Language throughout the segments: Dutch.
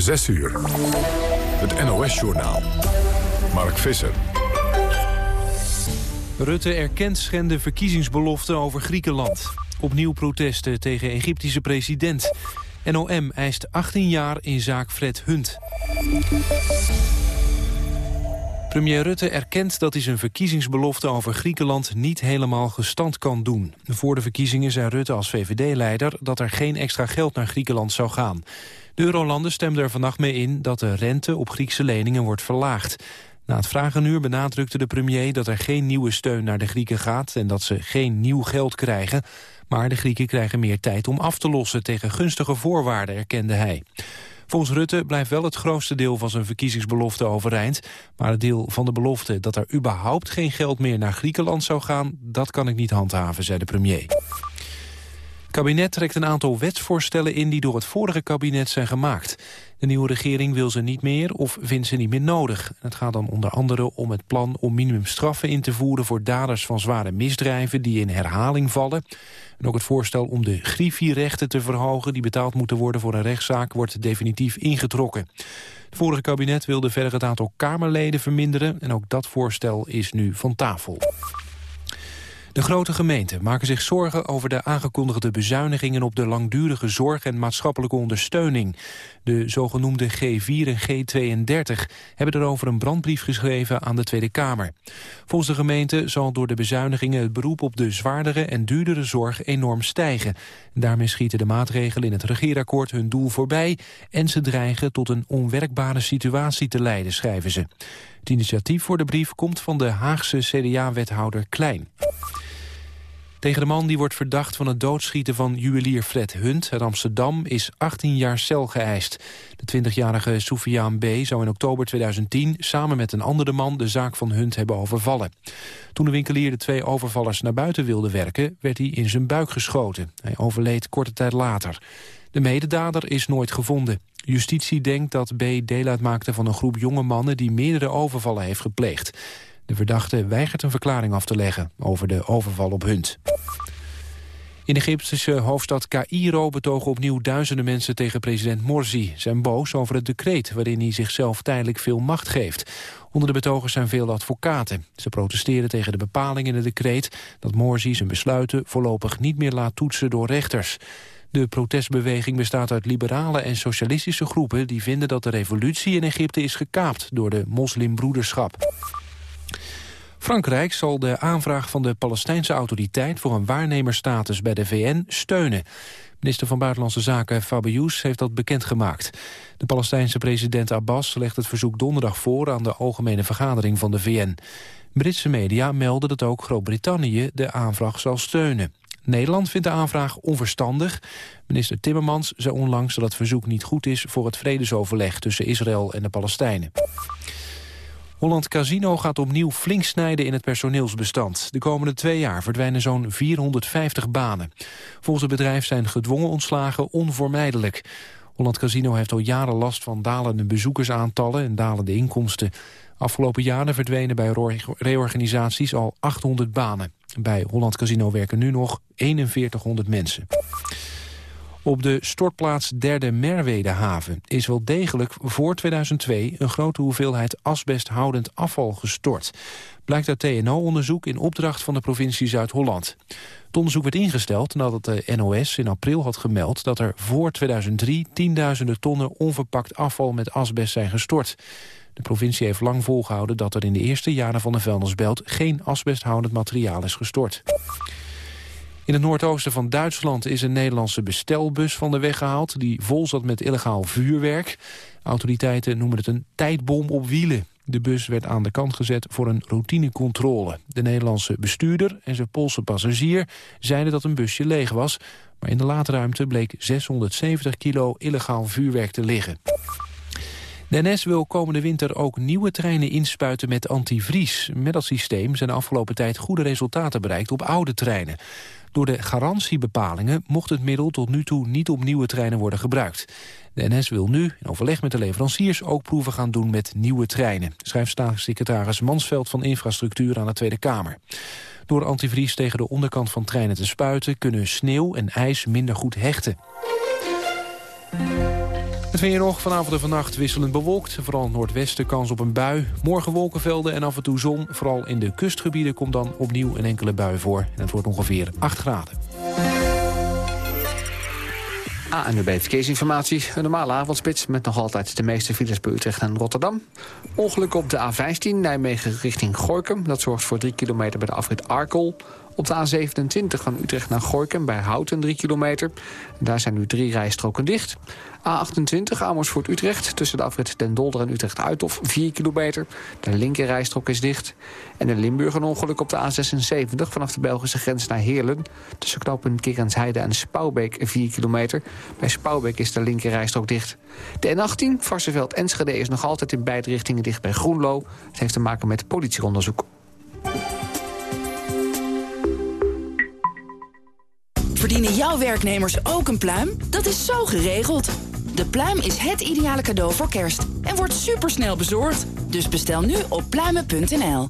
6 uur. Het NOS-journaal. Mark Visser. Rutte erkent schende verkiezingsbeloften over Griekenland. Opnieuw protesten tegen Egyptische president. NOM eist 18 jaar in zaak Fred Hunt. Premier Rutte erkent dat hij zijn verkiezingsbelofte over Griekenland niet helemaal gestand kan doen. Voor de verkiezingen zei Rutte als VVD-leider dat er geen extra geld naar Griekenland zou gaan. De Eurolanden stemden er vannacht mee in dat de rente op Griekse leningen wordt verlaagd. Na het vragenuur benadrukte de premier dat er geen nieuwe steun naar de Grieken gaat en dat ze geen nieuw geld krijgen. Maar de Grieken krijgen meer tijd om af te lossen tegen gunstige voorwaarden, erkende hij. Volgens Rutte blijft wel het grootste deel van zijn verkiezingsbelofte overeind. Maar het deel van de belofte dat er überhaupt geen geld meer naar Griekenland zou gaan... dat kan ik niet handhaven, zei de premier. Kabinet trekt een aantal wetsvoorstellen in die door het vorige kabinet zijn gemaakt. De nieuwe regering wil ze niet meer of vindt ze niet meer nodig. Het gaat dan onder andere om het plan om minimumstraffen in te voeren... voor daders van zware misdrijven die in herhaling vallen. En ook het voorstel om de griffierechten te verhogen... die betaald moeten worden voor een rechtszaak, wordt definitief ingetrokken. Het vorige kabinet wilde verder het aantal Kamerleden verminderen... en ook dat voorstel is nu van tafel. De grote gemeenten maken zich zorgen over de aangekondigde bezuinigingen op de langdurige zorg en maatschappelijke ondersteuning. De zogenoemde G4 en G32 hebben erover een brandbrief geschreven aan de Tweede Kamer. Volgens de gemeente zal door de bezuinigingen het beroep op de zwaardere en duurdere zorg enorm stijgen. Daarmee schieten de maatregelen in het regeerakkoord hun doel voorbij en ze dreigen tot een onwerkbare situatie te leiden, schrijven ze. Het initiatief voor de brief komt van de Haagse CDA-wethouder Klein. Tegen de man die wordt verdacht van het doodschieten van juwelier Fred Hunt uit Amsterdam is 18 jaar cel geëist. De 20-jarige Soufiane B. zou in oktober 2010 samen met een andere man de zaak van Hunt hebben overvallen. Toen de winkelier de twee overvallers naar buiten wilde werken, werd hij in zijn buik geschoten. Hij overleed korte tijd later. De mededader is nooit gevonden. Justitie denkt dat B. deel uitmaakte van een groep jonge mannen die meerdere overvallen heeft gepleegd. De verdachte weigert een verklaring af te leggen over de overval op Hunt. In de Egyptische hoofdstad Cairo betogen opnieuw duizenden mensen tegen president Morsi. Zijn boos over het decreet waarin hij zichzelf tijdelijk veel macht geeft. Onder de betogers zijn veel advocaten. Ze protesteren tegen de bepaling in het decreet dat Morsi zijn besluiten voorlopig niet meer laat toetsen door rechters. De protestbeweging bestaat uit liberale en socialistische groepen... die vinden dat de revolutie in Egypte is gekaapt door de moslimbroederschap. Frankrijk zal de aanvraag van de Palestijnse autoriteit... voor een waarnemerstatus bij de VN steunen. Minister van Buitenlandse Zaken Fabius heeft dat bekendgemaakt. De Palestijnse president Abbas legt het verzoek donderdag voor... aan de Algemene Vergadering van de VN. Britse media melden dat ook Groot-Brittannië de aanvraag zal steunen. Nederland vindt de aanvraag onverstandig. Minister Timmermans zei onlangs dat het verzoek niet goed is... voor het vredesoverleg tussen Israël en de Palestijnen. Holland Casino gaat opnieuw flink snijden in het personeelsbestand. De komende twee jaar verdwijnen zo'n 450 banen. Volgens het bedrijf zijn gedwongen ontslagen onvermijdelijk. Holland Casino heeft al jaren last van dalende bezoekersaantallen en dalende inkomsten. Afgelopen jaren verdwenen bij reorganisaties al 800 banen. Bij Holland Casino werken nu nog 4100 mensen. Op de stortplaats Derde Merwedehaven is wel degelijk voor 2002 een grote hoeveelheid asbesthoudend afval gestort. Blijkt uit TNO-onderzoek in opdracht van de provincie Zuid-Holland. Het onderzoek werd ingesteld nadat de NOS in april had gemeld dat er voor 2003 tienduizenden tonnen onverpakt afval met asbest zijn gestort. De provincie heeft lang volgehouden dat er in de eerste jaren van de vuilnisbelt geen asbesthoudend materiaal is gestort. In het noordoosten van Duitsland is een Nederlandse bestelbus van de weg gehaald... die vol zat met illegaal vuurwerk. Autoriteiten noemen het een tijdbom op wielen. De bus werd aan de kant gezet voor een routinecontrole. De Nederlandse bestuurder en zijn Poolse passagier zeiden dat een busje leeg was... maar in de laadruimte bleek 670 kilo illegaal vuurwerk te liggen. De NS wil komende winter ook nieuwe treinen inspuiten met antivries. Met dat systeem zijn de afgelopen tijd goede resultaten bereikt op oude treinen. Door de garantiebepalingen mocht het middel tot nu toe niet op nieuwe treinen worden gebruikt. De NS wil nu, in overleg met de leveranciers, ook proeven gaan doen met nieuwe treinen, schrijft staatssecretaris Mansveld van Infrastructuur aan de Tweede Kamer. Door antivries tegen de onderkant van treinen te spuiten kunnen sneeuw en ijs minder goed hechten. Het weer nog vanavond en vannacht wisselend bewolkt. Vooral noordwesten kans op een bui. Morgen wolkenvelden en af en toe zon. Vooral in de kustgebieden komt dan opnieuw een enkele bui voor. En het wordt ongeveer 8 graden. ANWB Verkeersinformatie. Een normale avondspits met nog altijd de meeste files bij Utrecht en Rotterdam. Ongeluk op de A15 Nijmegen richting Gorkum. Dat zorgt voor 3 kilometer bij de afrit Arkel. Op de A27 van Utrecht naar Gorkum bij Houten 3 kilometer. Daar zijn nu drie rijstroken dicht. A28 Amersfoort-Utrecht tussen de afrit Den Dolder en Utrecht-Uithof 4 kilometer. De linker rijstrook is dicht. En in Limburg een ongeluk op de A76 vanaf de Belgische grens naar Heerlen. Tussen knopen Kerensheide en Spouwbeek 4 kilometer. Bij Spouwbeek is de linker rijstrook dicht. De N18 Varsenveld-Enschede is nog altijd in beide richtingen dicht bij Groenlo. Het heeft te maken met politieonderzoek. Verdienen jouw werknemers ook een pluim? Dat is zo geregeld. De pluim is het ideale cadeau voor kerst en wordt supersnel bezorgd. Dus bestel nu op pluimen.nl.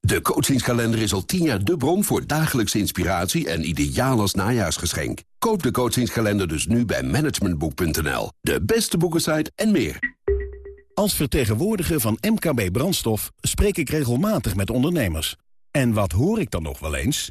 De coachingskalender is al tien jaar de bron voor dagelijkse inspiratie en ideaal als najaarsgeschenk. Koop de coachingskalender dus nu bij managementboek.nl. De beste boekensite en meer. Als vertegenwoordiger van MKB Brandstof spreek ik regelmatig met ondernemers. En wat hoor ik dan nog wel eens?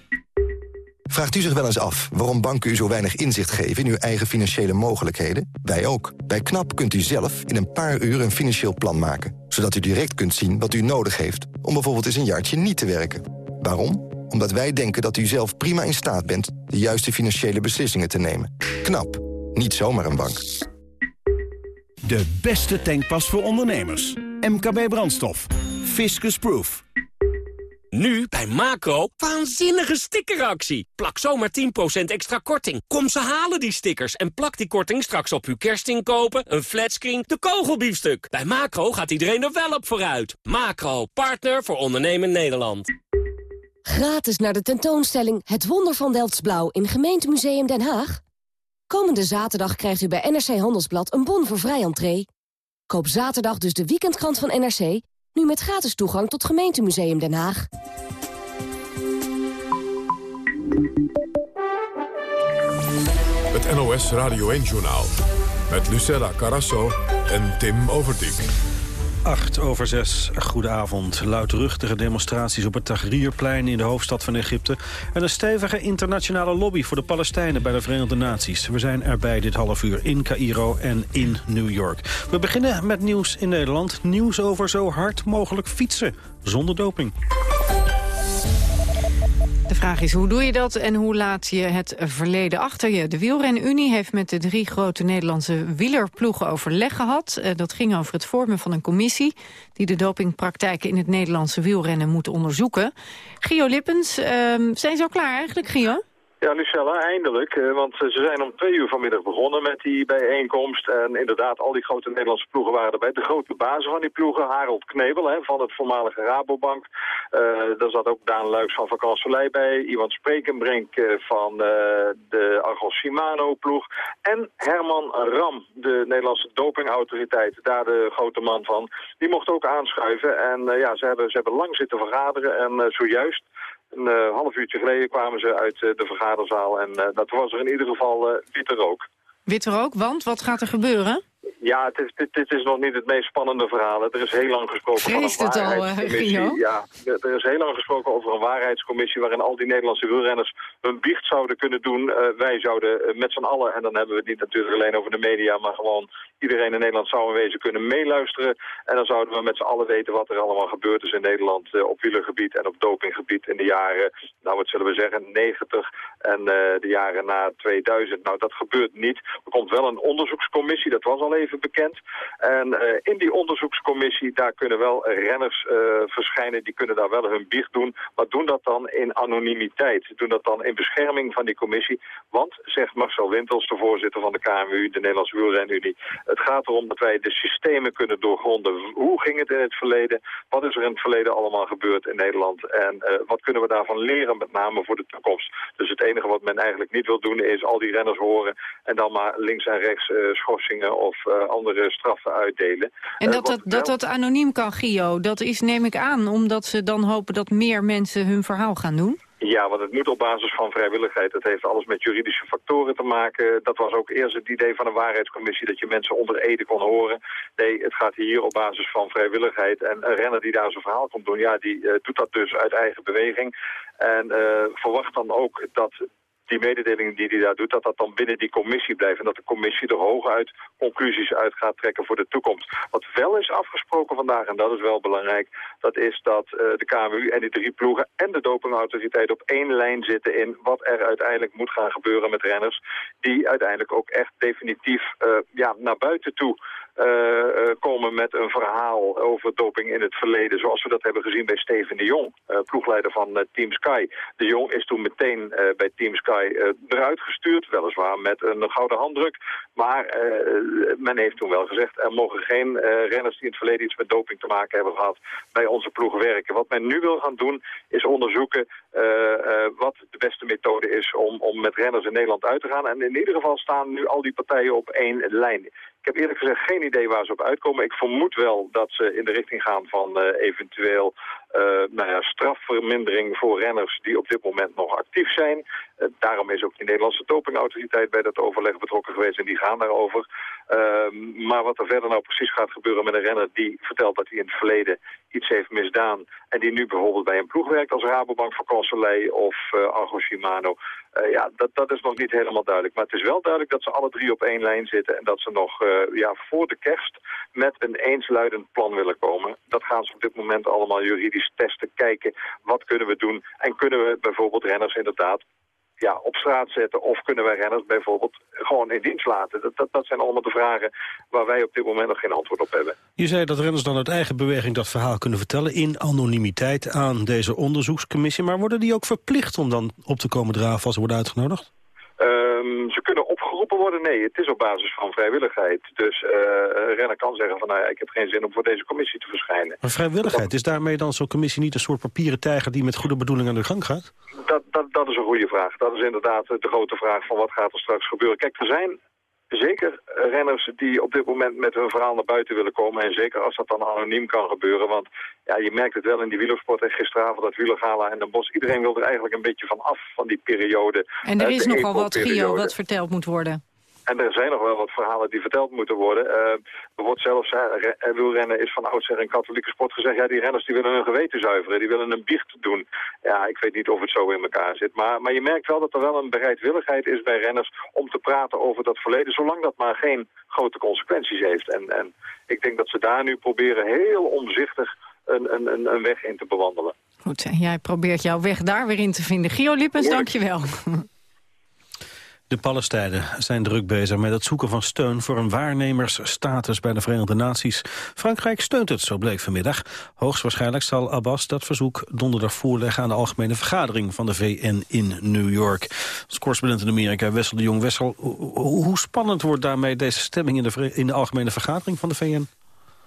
Vraagt u zich wel eens af waarom banken u zo weinig inzicht geven in uw eigen financiële mogelijkheden? Wij ook. Bij KNAP kunt u zelf in een paar uur een financieel plan maken. Zodat u direct kunt zien wat u nodig heeft om bijvoorbeeld eens een jaartje niet te werken. Waarom? Omdat wij denken dat u zelf prima in staat bent de juiste financiële beslissingen te nemen. KNAP. Niet zomaar een bank. De beste tankpas voor ondernemers. MKB Brandstof. Fiscus Proof. Nu bij Macro, waanzinnige stickeractie. Plak zomaar 10% extra korting. Kom ze halen die stickers en plak die korting straks op uw kerstinkopen, een flatscreen, de kogelbiefstuk. Bij Macro gaat iedereen er wel op vooruit. Macro, partner voor ondernemen Nederland. Gratis naar de tentoonstelling Het Wonder van Delftsblauw in Gemeentemuseum Den Haag. Komende zaterdag krijgt u bij NRC Handelsblad een bon voor vrij entree. Koop zaterdag dus de weekendkrant van NRC nu met gratis toegang tot Gemeentemuseum Den Haag. Het NOS Radio 1-journaal. Met Lucella Carasso en Tim Overdijk. 8 over 6. Goedenavond. Luidruchtige demonstraties op het Tahrirplein in de hoofdstad van Egypte... en een stevige internationale lobby voor de Palestijnen bij de Verenigde Naties. We zijn erbij dit half uur in Cairo en in New York. We beginnen met nieuws in Nederland. Nieuws over zo hard mogelijk fietsen, zonder doping. Vraag is, hoe doe je dat en hoe laat je het verleden achter je? De wielrenunie heeft met de drie grote Nederlandse wielerploegen overleg gehad. Eh, dat ging over het vormen van een commissie... die de dopingpraktijken in het Nederlandse wielrennen moet onderzoeken. Gio Lippens, ehm, zijn ze al klaar eigenlijk, Gio? Ja, Lucella, eindelijk. Eh, want ze zijn om twee uur vanmiddag begonnen met die bijeenkomst. En inderdaad, al die grote Nederlandse ploegen waren erbij. De grote bazen van die ploegen, Harold Knebel hè, van het voormalige Rabobank. Uh, daar zat ook Daan Luiks van Vakanselij bij. Iwan Sprekenbrink uh, van de Argos Shimano-ploeg. En Herman Ram, de Nederlandse dopingautoriteit. Daar de grote man van. Die mocht ook aanschuiven. En ja, ze hebben, ze hebben lang zitten vergaderen. En zojuist een uh, half uurtje geleden kwamen ze uit uh, de vergaderzaal en uh, dat was er in ieder geval witte rook. Witte rook, want wat gaat er gebeuren? Ja, het is, dit, dit, is nog niet het meest spannende verhaal. Er is heel lang gesproken van een waarheidscommissie. Al, ja, er is heel lang gesproken over een waarheidscommissie... waarin al die Nederlandse wielrenners hun biecht zouden kunnen doen. Uh, wij zouden uh, met z'n allen, en dan hebben we het niet natuurlijk alleen over de media... maar gewoon iedereen in Nederland zou in wezen kunnen meeluisteren. En dan zouden we met z'n allen weten wat er allemaal gebeurd is in Nederland... Uh, op wielergebied en op dopinggebied in de jaren, nou wat zullen we zeggen, 90 en de jaren na 2000. Nou, dat gebeurt niet. Er komt wel een onderzoekscommissie, dat was al al even bekend. En in die onderzoekscommissie, daar kunnen wel renners verschijnen. Die kunnen daar wel hun biecht doen. Maar doen dat dan in anonimiteit. Doen dat dan in bescherming van die commissie. Want, zegt Marcel Wintels, de voorzitter van de KMU, de Nederlandse Wielrenunie... het gaat erom dat wij de systemen kunnen doorgronden. Hoe ging het in het verleden? Wat is er in het verleden allemaal gebeurd in Nederland? En wat kunnen we daarvan leren, met name voor de toekomst? Dus het enige wat men eigenlijk niet wil doen is al die renners horen... en dan maar links en rechts schorsingen of andere straffen uitdelen. En uh, dat dat, dat dat anoniem kan, Gio, dat is neem ik aan... omdat ze dan hopen dat meer mensen hun verhaal gaan doen? Ja, want het moet op basis van vrijwilligheid. Het heeft alles met juridische factoren te maken. Dat was ook eerst het idee van een waarheidscommissie... dat je mensen onder ede kon horen. Nee, het gaat hier op basis van vrijwilligheid. En een renner die daar zijn verhaal komt doen... ja, die uh, doet dat dus uit eigen beweging. En uh, verwacht dan ook dat die mededelingen die hij daar doet, dat dat dan binnen die commissie blijft. En dat de commissie er hooguit conclusies uit gaat trekken voor de toekomst. Wat wel is afgesproken vandaag, en dat is wel belangrijk, dat is dat uh, de KMU en die drie ploegen en de dopingautoriteit op één lijn zitten in wat er uiteindelijk moet gaan gebeuren met renners. Die uiteindelijk ook echt definitief uh, ja, naar buiten toe komen met een verhaal over doping in het verleden. Zoals we dat hebben gezien bij Steven de Jong, uh, ploegleider van Team Sky. De Jong is toen meteen bij Team Sky eruit gestuurd, weliswaar met een gouden handdruk. Maar men heeft toen wel gezegd, er mogen geen renners die in het verleden iets met doping te maken hebben gehad bij onze ploeg werken. Wat men nu wil gaan doen is onderzoeken wat de beste methode is om, om met renners in Nederland uit te gaan. En in ieder geval staan nu al die partijen op één lijn. Ik heb eerlijk gezegd geen idee waar ze op uitkomen. Ik vermoed wel dat ze in de richting gaan van uh, eventueel nou ja, strafvermindering voor renners die op dit moment nog actief zijn. Uh, daarom is ook de Nederlandse dopingautoriteit bij dat overleg betrokken geweest en die gaan daarover. Uh, maar wat er verder nou precies gaat gebeuren met een renner die vertelt dat hij in het verleden iets heeft misdaan en die nu bijvoorbeeld bij een ploeg werkt als Rabobank Vacansoleil of uh, Argo Shimano. Ja, dat, dat is nog niet helemaal duidelijk. Maar het is wel duidelijk dat ze alle drie op één lijn zitten en dat ze nog ja, voor de kerst met een eensluidend plan willen komen. Dat gaan ze op dit moment allemaal juridisch testen, kijken wat kunnen we doen en kunnen we bijvoorbeeld renners inderdaad ja, op straat zetten of kunnen wij renners bijvoorbeeld gewoon in dienst laten? Dat, dat, dat zijn allemaal de vragen waar wij op dit moment nog geen antwoord op hebben. Je zei dat renners dan uit eigen beweging dat verhaal kunnen vertellen in anonimiteit aan deze onderzoekscommissie. Maar worden die ook verplicht om dan op te komen draven als ze worden uitgenodigd? Um, ze worden? Nee, het is op basis van vrijwilligheid. Dus een renner kan zeggen van nou ik heb geen zin om voor deze commissie te verschijnen. Maar vrijwilligheid, is daarmee dan zo'n commissie niet een soort papieren tijger die met goede bedoelingen aan de gang gaat? Dat, dat, dat is een goede vraag. Dat is inderdaad de grote vraag van wat gaat er straks gebeuren. Kijk, er zijn zeker renners die op dit moment met hun verhaal naar buiten willen komen. En zeker als dat dan anoniem kan gebeuren. Want ja, je merkt het wel in die wielersport en gisteravond dat wielergala en de Bos. Iedereen wil er eigenlijk een beetje van af van die periode. En er is nogal wat, Gio, wat verteld moet worden. En er zijn nog wel wat verhalen die verteld moeten worden. Uh, er wordt zelfs, uh, wielrennen is van oudsher een katholieke sport gezegd... ja, die renners die willen hun geweten zuiveren, die willen een biecht doen. Ja, ik weet niet of het zo in elkaar zit. Maar, maar je merkt wel dat er wel een bereidwilligheid is bij renners... om te praten over dat verleden, zolang dat maar geen grote consequenties heeft. En, en ik denk dat ze daar nu proberen heel omzichtig een, een, een weg in te bewandelen. Goed, jij probeert jouw weg daar weer in te vinden. Gio Lippens, dank je wel. De Palestijnen zijn druk bezig met het zoeken van steun voor een waarnemersstatus bij de Verenigde Naties. Frankrijk steunt het, zo bleek vanmiddag. Hoogstwaarschijnlijk zal Abbas dat verzoek donderdag voorleggen aan de algemene vergadering van de VN in New York. Als correspondent in Amerika, Wessel de Jong. Wessel, hoe spannend wordt daarmee deze stemming in de, in de algemene vergadering van de VN?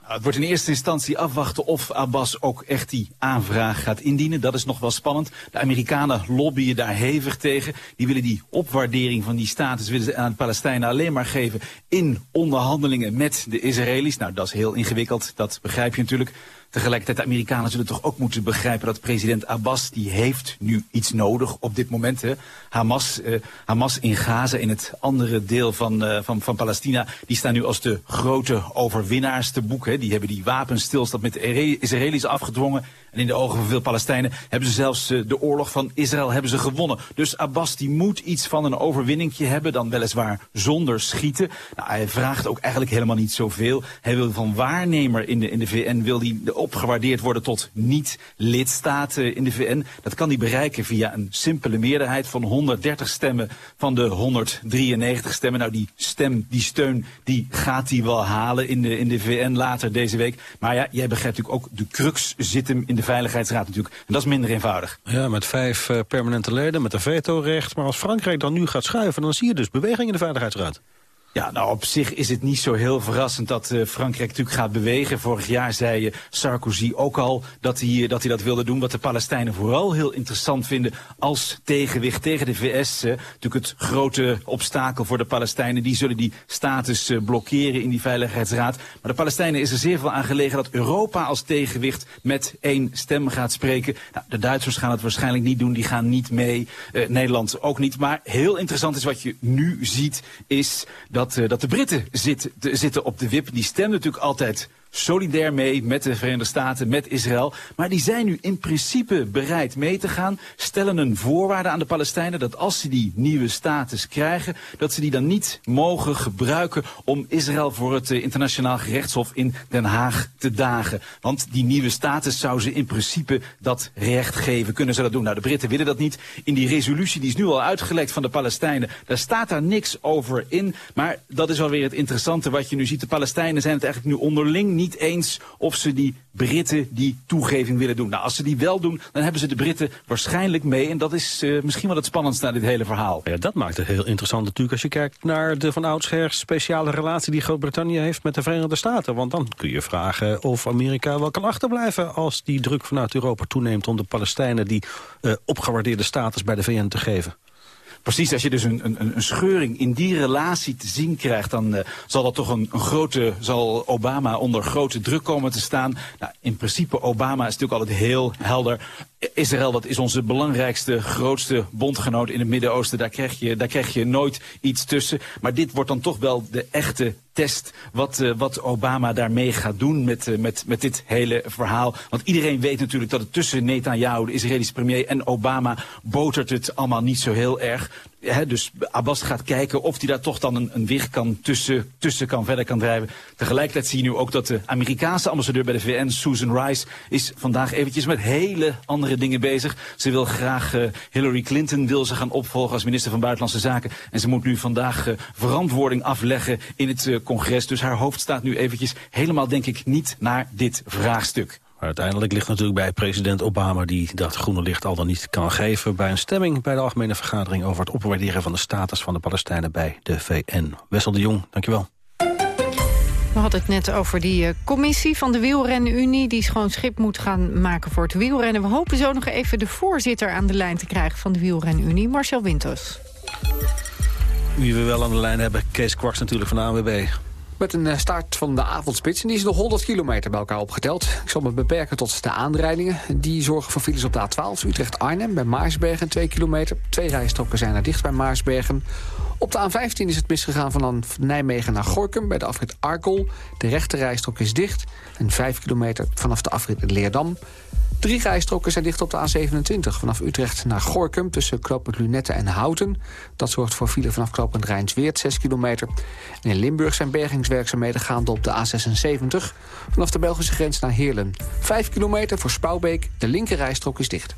Het wordt in eerste instantie afwachten of Abbas ook echt die aanvraag gaat indienen. Dat is nog wel spannend. De Amerikanen lobbyen daar hevig tegen. Die willen die opwaardering van die status willen ze aan de Palestijnen alleen maar geven in onderhandelingen met de Israëli's. Nou, dat is heel ingewikkeld. Dat begrijp je natuurlijk. Tegelijkertijd, de Amerikanen zullen toch ook moeten begrijpen dat president Abbas, die heeft nu iets nodig op dit moment. Hè. Hamas, uh, Hamas in Gaza, in het andere deel van, uh, van, van Palestina, die staan nu als de grote overwinnaars te boek. Hè. Die hebben die wapenstilstand met de Israëli's afgedwongen. En in de ogen van veel Palestijnen hebben ze zelfs uh, de oorlog van Israël hebben ze gewonnen. Dus Abbas die moet iets van een overwinningje hebben, dan weliswaar zonder schieten. Nou, hij vraagt ook eigenlijk helemaal niet zoveel. Hij wil van waarnemer in de, in de VN wil die de opgewaardeerd worden tot niet-lidstaten in de VN. Dat kan hij bereiken via een simpele meerderheid van 130 stemmen van de 193 stemmen. Nou, die stem, die steun, die gaat hij wel halen in de, in de VN later deze week. Maar ja, jij begrijpt natuurlijk ook, de crux zit hem in de Veiligheidsraad natuurlijk. En dat is minder eenvoudig. Ja, met vijf uh, permanente leden, met een vetorecht. Maar als Frankrijk dan nu gaat schuiven, dan zie je dus beweging in de Veiligheidsraad. Ja, nou op zich is het niet zo heel verrassend dat uh, Frankrijk natuurlijk gaat bewegen. Vorig jaar zei uh, Sarkozy ook al dat hij, dat hij dat wilde doen. Wat de Palestijnen vooral heel interessant vinden als tegenwicht tegen de VS. Uh, natuurlijk het grote obstakel voor de Palestijnen. Die zullen die status blokkeren in die Veiligheidsraad. Maar de Palestijnen is er zeer veel aan gelegen dat Europa als tegenwicht met één stem gaat spreken. Nou, de Duitsers gaan het waarschijnlijk niet doen. Die gaan niet mee. Nederland ook niet. Maar heel interessant is wat je nu ziet is dat dat, uh, dat de Britten zit, zitten op de wip. Die stemmen natuurlijk altijd solidair mee met de Verenigde Staten, met Israël. Maar die zijn nu in principe bereid mee te gaan. Stellen een voorwaarde aan de Palestijnen dat als ze die nieuwe status krijgen... dat ze die dan niet mogen gebruiken om Israël voor het uh, internationaal gerechtshof in Den Haag te dagen. Want die nieuwe status zou ze in principe dat recht geven. Kunnen ze dat doen? Nou, de Britten willen dat niet. In die resolutie die is nu al uitgelekt van de Palestijnen... daar staat daar niks over in. Maar dat is alweer het interessante wat je nu ziet. De Palestijnen zijn het eigenlijk nu onderling niet niet eens of ze die Britten die toegeving willen doen. Nou, als ze die wel doen, dan hebben ze de Britten waarschijnlijk mee. En dat is uh, misschien wel het spannendste aan dit hele verhaal. Ja, dat maakt het heel interessant natuurlijk als je kijkt naar de van oudsher speciale relatie die Groot-Brittannië heeft met de Verenigde Staten. Want dan kun je vragen of Amerika wel kan achterblijven als die druk vanuit Europa toeneemt om de Palestijnen die uh, opgewaardeerde status bij de VN te geven. Precies, als je dus een, een, een scheuring in die relatie te zien krijgt... dan uh, zal dat toch een, een, grote, zal Obama onder grote druk komen te staan. Nou, in principe, Obama is natuurlijk altijd heel helder. Israël, dat is onze belangrijkste, grootste bondgenoot in het Midden-Oosten. Daar, krijg je, daar krijg je nooit iets tussen. Maar dit wordt dan toch wel de echte test wat, uh, wat Obama daarmee gaat doen met, uh, met, met dit hele verhaal. Want iedereen weet natuurlijk dat het tussen Netanyahu, de Israëlische premier, en Obama botert het allemaal niet zo heel erg. He, dus Abbas gaat kijken of hij daar toch dan een, een weg kan tussen, tussen kan, verder kan drijven. Tegelijkertijd zie je nu ook dat de Amerikaanse ambassadeur bij de VN, Susan Rice, is vandaag eventjes met hele andere dingen bezig. Ze wil graag uh, Hillary Clinton wil ze gaan opvolgen als minister van Buitenlandse Zaken. En ze moet nu vandaag uh, verantwoording afleggen in het uh, congres. Dus haar hoofd staat nu eventjes helemaal, denk ik, niet naar dit vraagstuk. Maar uiteindelijk ligt natuurlijk bij president Obama... die dat groene licht al dan niet kan geven... bij een stemming bij de Algemene Vergadering... over het opwaarderen van de status van de Palestijnen bij de VN. Wessel de Jong, dankjewel. We hadden het net over die uh, commissie van de Wielrenunie... die schoon schip moet gaan maken voor het wielrennen. We hopen zo nog even de voorzitter aan de lijn te krijgen... van de Wielrenunie, Marcel Winters. Wie we wel aan de lijn hebben, Kees Kwaks natuurlijk van de ANWB. Met een eh, start van de avondspits. En die is nog 100 kilometer bij elkaar opgeteld. Ik zal me beperken tot de aanrijdingen. Die zorgen voor files op de A12 Utrecht-Arnhem bij Maarsbergen 2 kilometer. Twee rijstroken zijn er dicht bij Maarsbergen. Op de A15 is het misgegaan van Nijmegen naar Gorkum bij de afrit Arkel. De rechte rijstrook is dicht. En 5 kilometer vanaf de afrit Leerdam. Drie rijstroken zijn dicht op de A27 vanaf Utrecht naar Gorkum... tussen knooppunt Lunette en Houten. Dat zorgt voor file vanaf knooppunt Rijnsweert, 6 kilometer. In Limburg zijn bergingswerkzaamheden gaande op de A76... vanaf de Belgische grens naar Heerlen. 5 kilometer voor Spouwbeek, de linker rijstrook is dicht.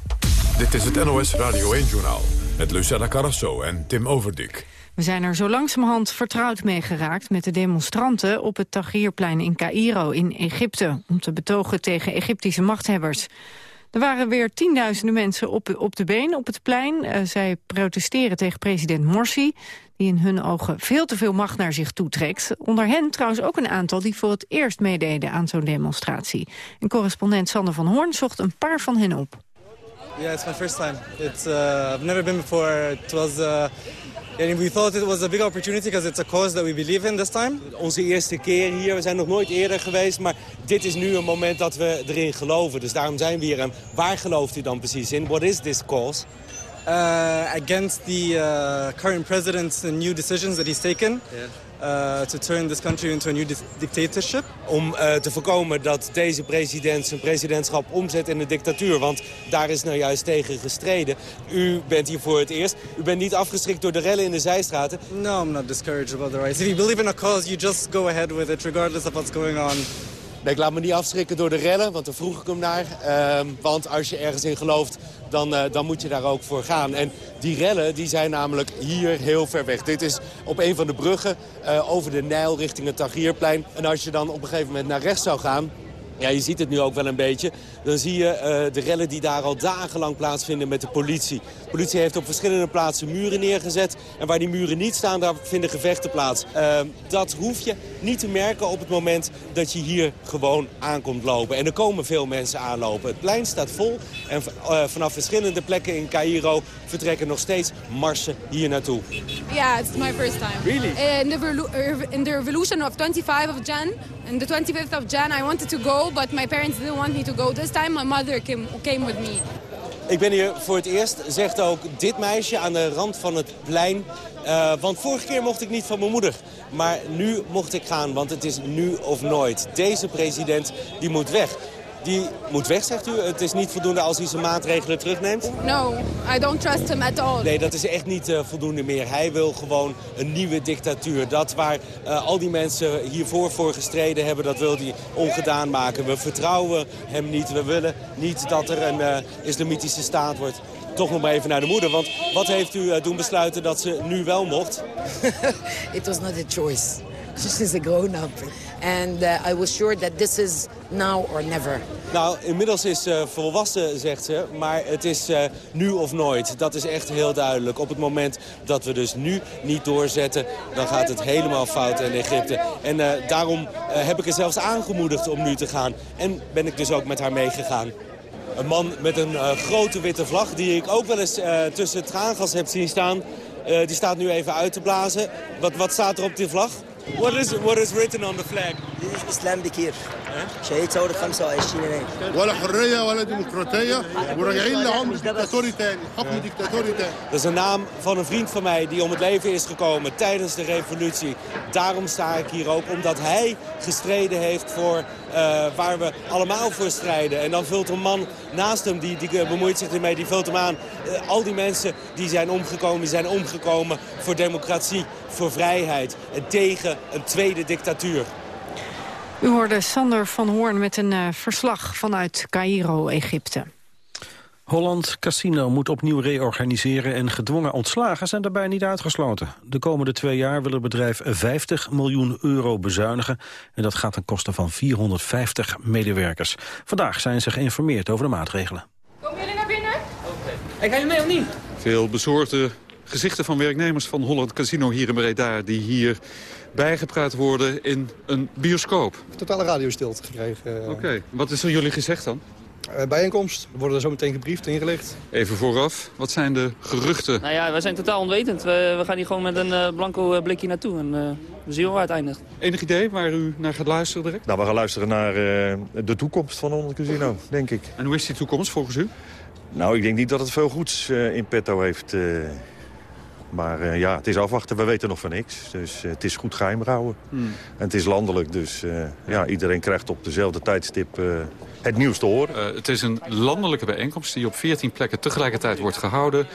Dit is het NOS Radio 1-journaal met Lucella Carrasso en Tim Overdik. We zijn er zo langzamerhand vertrouwd mee geraakt met de demonstranten op het Tahrirplein in Cairo in Egypte, om te betogen tegen Egyptische machthebbers. Er waren weer tienduizenden mensen op, op de been op het plein. Uh, zij protesteren tegen president Morsi, die in hun ogen veel te veel macht naar zich toetrekt. Onder hen trouwens ook een aantal die voor het eerst meededen aan zo'n demonstratie. En correspondent Sander van Hoorn zocht een paar van hen op. Yeah, it's my first time. It's uh, I've never been before. It was uh, And we thought it was a big opportunity because it's a cause that we believe in this time. Onze eerste keer hier. We zijn nog nooit eerder geweest. Maar dit is nu een moment dat we erin geloven. Dus daarom zijn we hier. En waar gelooft u dan precies in? What is this cause? Uh, against the uh, current president's new decisions that he's taken. Yeah. Uh, to turn this country into a new dictatorship. Om uh, te voorkomen dat deze president zijn presidentschap omzet in een dictatuur. Want daar is nou juist tegen gestreden. U bent hier voor het eerst. U bent niet afgeschrikt door de rellen in de zijstraten. No, I'm not discouraged about the rights. If you believe in a cause, you just go ahead with it regardless of what's going on Ik laat me niet afschrikken door de rellen, want daar vroeg ik hem naar. Ehm, want als je ergens in gelooft, dan, uh, dan moet je daar ook voor gaan. En die rellen die zijn namelijk hier heel ver weg. Dit is op een van de bruggen uh, over de Nijl richting het Tagierplein. En als je dan op een gegeven moment naar rechts zou gaan... Ja, je ziet het nu ook wel een beetje. Dan zie je uh, de rellen die daar al dagenlang plaatsvinden met de politie. De politie heeft op verschillende plaatsen muren neergezet. En waar die muren niet staan, daar vinden gevechten plaats. Uh, dat hoef je niet te merken op het moment dat je hier gewoon aankomt lopen. En er komen veel mensen aanlopen. Het plein staat vol. En uh, vanaf verschillende plekken in Cairo vertrekken nog steeds marsen hier naartoe. Yeah, it's my first time. Really? In the, in the revolution of 25 of Jan, in the 25th of Jan, I wanted to go, but my parents didn't want me to go this time. My mother came, came with me. Ik ben hier voor het eerst, zegt ook dit meisje aan de rand van het plein. Uh, want vorige keer mocht ik niet van mijn moeder. Maar nu mocht ik gaan, want het is nu of nooit. Deze president die moet weg. Die moet weg, zegt u? Het is niet voldoende als hij zijn maatregelen terugneemt? No, I don't trust him at all. Nee, dat is echt niet uh, voldoende meer. Hij wil gewoon een nieuwe dictatuur. Dat waar uh, al die mensen hiervoor voor gestreden hebben, dat wil hij ongedaan maken. We vertrouwen hem niet. We willen niet dat er een uh, islamitische staat wordt. Toch nog maar even naar de moeder, want wat heeft u doen besluiten dat ze nu wel mocht? It was not a choice. She's a grown-up. And uh, I was sure that this is now or never. Nou, inmiddels is ze volwassen, zegt ze. Maar het is uh, nu of nooit. Dat is echt heel duidelijk. Op het moment dat we dus nu niet doorzetten... dan gaat het helemaal fout in Egypte. En uh, daarom heb ik er zelfs aangemoedigd om nu te gaan. En ben ik dus ook met haar meegegaan. Een man met een grote witte vlag... die ik ook wel eens tussen het traangas heb zien staan... die staat nu even uit te blazen. Wat, wat staat er op die vlag? What is what is written on the flag? Islam Bikir. شهيد ثورة 25 يناير ولا حرية ولا ديمقراطية وراجعين لعمر ديكتاتوري تاني حكم ديكتاتوري تاني Dat is een naam van een vriend van mij die om het leven is gekomen tijdens de revolutie. Daarom sta ik hier ook, omdat hij gestreden heeft voor uh, waar we allemaal voor strijden. En dan vult een man naast hem, die, die bemoeit zich ermee, die vult hem aan. Uh, al die mensen die zijn omgekomen, die zijn omgekomen voor democratie, voor vrijheid. En tegen een tweede dictatuur. U hoorde Sander van Hoorn met een uh, verslag vanuit Cairo, Egypte. Holland Casino moet opnieuw reorganiseren en gedwongen ontslagen zijn daarbij niet uitgesloten. De komende twee jaar wil het bedrijf 50 miljoen euro bezuinigen en dat gaat ten koste van 450 medewerkers. Vandaag zijn ze geïnformeerd over de maatregelen. Komen jullie naar binnen? Ik ga je mee of niet? Veel bezorgde gezichten van werknemers van Holland Casino hier in Breda... die hier bijgepraat worden in een bioscoop. Totale radiostilte gekregen. Oké, okay. wat is er jullie gezegd dan? Uh, bijeenkomst. We worden er zo meteen gebriefd, ingelicht. Even vooraf, wat zijn de geruchten? Nou ja, wij zijn totaal onwetend. We, we gaan hier gewoon met een uh, blanco blikje naartoe en uh, we zien waar het eindigt. Enig idee waar u naar gaat luisteren direct? Nou, we gaan luisteren naar de toekomst van Holland Casino, denk ik. En hoe is die toekomst volgens u? Nou, ik denk niet dat het veel goeds in petto heeft... Maar uh, ja, het is afwachten. We weten nog van niks. Dus uh, het is goed geheim houden. Hmm. En het is landelijk, dus uh, ja, iedereen krijgt op dezelfde tijdstip het nieuws te horen. het is een landelijke bijeenkomst die op 14 plekken tegelijkertijd wordt gehouden.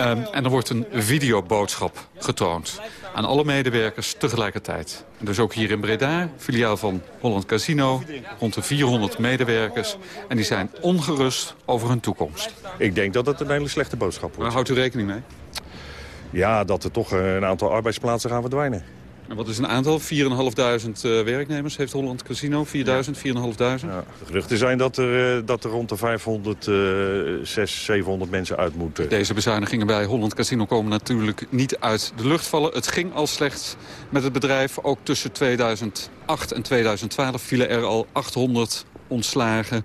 Um, en er wordt een videoboodschap getoond aan alle medewerkers tegelijkertijd. En dus ook hier in Breda, filiaal van Holland Casino, rond de 400 medewerkers. En die zijn ongerust over hun toekomst. Ik denk dat het een hele slechte boodschap wordt. Waar houdt u rekening mee? Ja, dat er toch een aantal arbeidsplaatsen gaan verdwijnen. En wat is een aantal? 4.500 uh, werknemers heeft Holland Casino? 4.000, ja. 4.500? Ja, de geruchten zijn dat er, uh, dat er rond de 500, uh, 600, 700 mensen uit moeten. Deze bezuinigingen bij Holland Casino komen natuurlijk niet uit de lucht vallen. Het ging al slecht met het bedrijf. Ook tussen 2008 en 2012 vielen er al 800 ontslagen.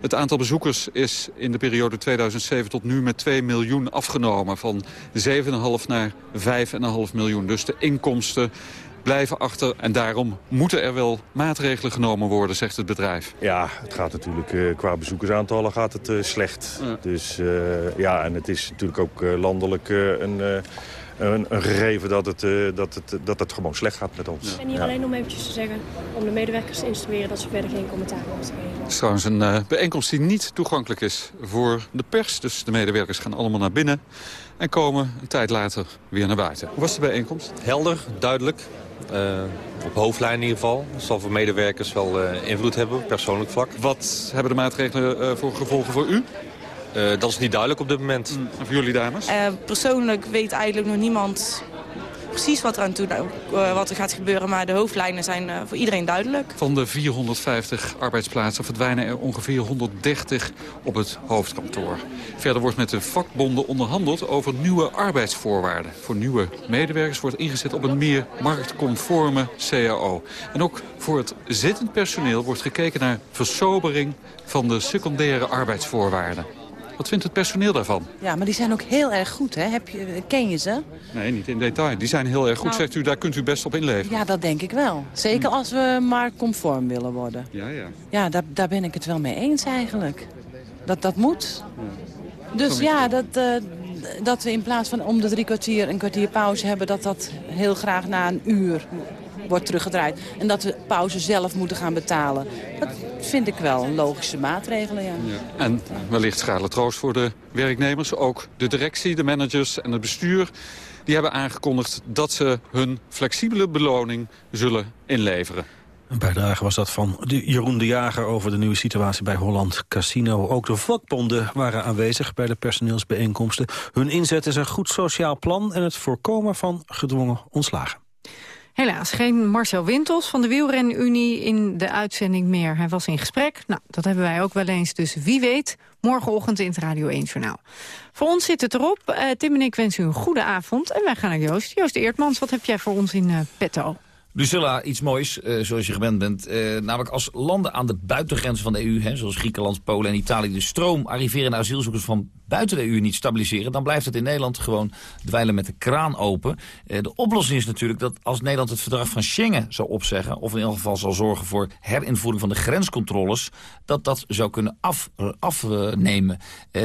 Het aantal bezoekers is in de periode 2007 tot nu met 2 miljoen afgenomen. Van 7,5 naar 5,5 miljoen. Dus de inkomsten blijven achter. En daarom moeten er wel maatregelen genomen worden, zegt het bedrijf. Ja, het gaat natuurlijk uh, qua bezoekersaantallen gaat het uh, slecht. Ja. Dus uh, ja, en het is natuurlijk ook landelijk een een, een, gegeven dat het, uh, dat, het, dat het gewoon slecht gaat met ons. En hier ja. alleen om eventjes te zeggen, om de medewerkers te instrueren dat ze verder geen commentaar mogen geven. Het is trouwens een uh, bijeenkomst die niet toegankelijk is voor de pers. Dus de medewerkers gaan allemaal naar binnen en komen een tijd later weer naar buiten. Hoe was de bijeenkomst? Helder, duidelijk. Uh, op hoofdlijn in ieder geval. Dat zal voor medewerkers wel uh, invloed hebben, persoonlijk vlak. Wat hebben de maatregelen uh, voor gevolgen voor u? Dat is niet duidelijk op dit moment. Mm. En voor jullie dames? persoonlijk weet eigenlijk nog niemand precies wat er aan toe, uh, wat er gaat gebeuren. Maar de hoofdlijnen zijn uh, voor iedereen duidelijk. Van de 450 arbeidsplaatsen verdwijnen er ongeveer 130 op het hoofdkantoor. Verder wordt met de vakbonden onderhandeld over nieuwe arbeidsvoorwaarden. Voor nieuwe medewerkers wordt ingezet op een meer marktconforme CAO. En ook voor het zittend personeel wordt gekeken naar versobering van de secundaire arbeidsvoorwaarden. Wat vindt het personeel daarvan? Ja, maar die zijn ook heel erg goed, hè? Heb je, ken je ze? Nee, niet in detail. Die zijn heel erg goed, nou, zegt u. Daar kunt u best op inleveren. Ja, dat denk ik wel. Zeker hm. als we maar conform willen worden. Ja, ja. Ja, daar, daar ben ik het wel mee eens eigenlijk. Dat dat moet. Dus ja, dat, uh, dat we in plaats van om de drie kwartier een kwartier pauze hebben... dat dat heel graag na een uur wordt teruggedraaid. En dat we pauze zelf moeten gaan betalen. Dat vind ik wel een logische maatregelen, ja. ja. En wellicht schade troost voor de werknemers. Ook de directie, de managers en het bestuur... die hebben aangekondigd dat ze hun flexibele beloning zullen inleveren. Een bijdrage was dat van Jeroen de Jager over de nieuwe situatie bij Holland Casino. Ook de vakbonden waren aanwezig bij de personeelsbijeenkomsten. Hun inzet is een goed sociaal plan en het voorkomen van gedwongen ontslagen. Helaas, geen Marcel Wintels van de Wielrenunie in de uitzending meer. Hij was in gesprek. Nou, dat hebben wij ook wel eens. Dus wie weet, morgenochtend in het Radio 1 Journaal. Voor ons zit het erop. Uh, Tim en ik wensen u een goede avond. En wij gaan naar Joost. Joost Eertmans, wat heb jij voor ons in uh, petto? Lucilla, iets moois, uh, zoals je gewend bent. Namelijk als landen aan de buitengrenzen van de EU, hè, zoals Griekenland, Polen en Italië... de stroom arriverende asielzoekers van buiten de EU niet stabiliseren... dan blijft het in Nederland gewoon dweilen met de kraan open. Uh, de oplossing is natuurlijk dat als Nederland het verdrag van Schengen zou opzeggen... of in ieder geval zal zorgen voor herinvoering van de grenscontroles... dat dat zou kunnen af, afnemen.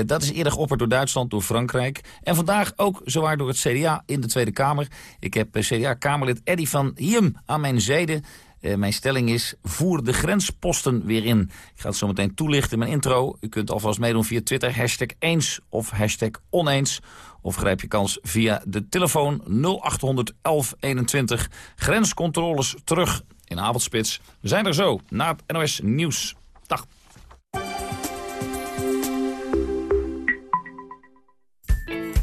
dat is eerder geopperd door Duitsland, door Frankrijk. En vandaag ook zowaar door het CDA in de Tweede Kamer. Ik heb CDA-Kamerlid Eddy van Hiem aan mijn zijde. Uh, mijn stelling is, voer de grensposten weer in. Ik ga het zo meteen toelichten in mijn intro. U kunt alvast meedoen via Twitter, hashtag eens of hashtag oneens. Of grijp je kans via de telefoon 0800 1121. Grenscontroles terug in avondspits. We zijn er zo, na het NOS Nieuws. Dag.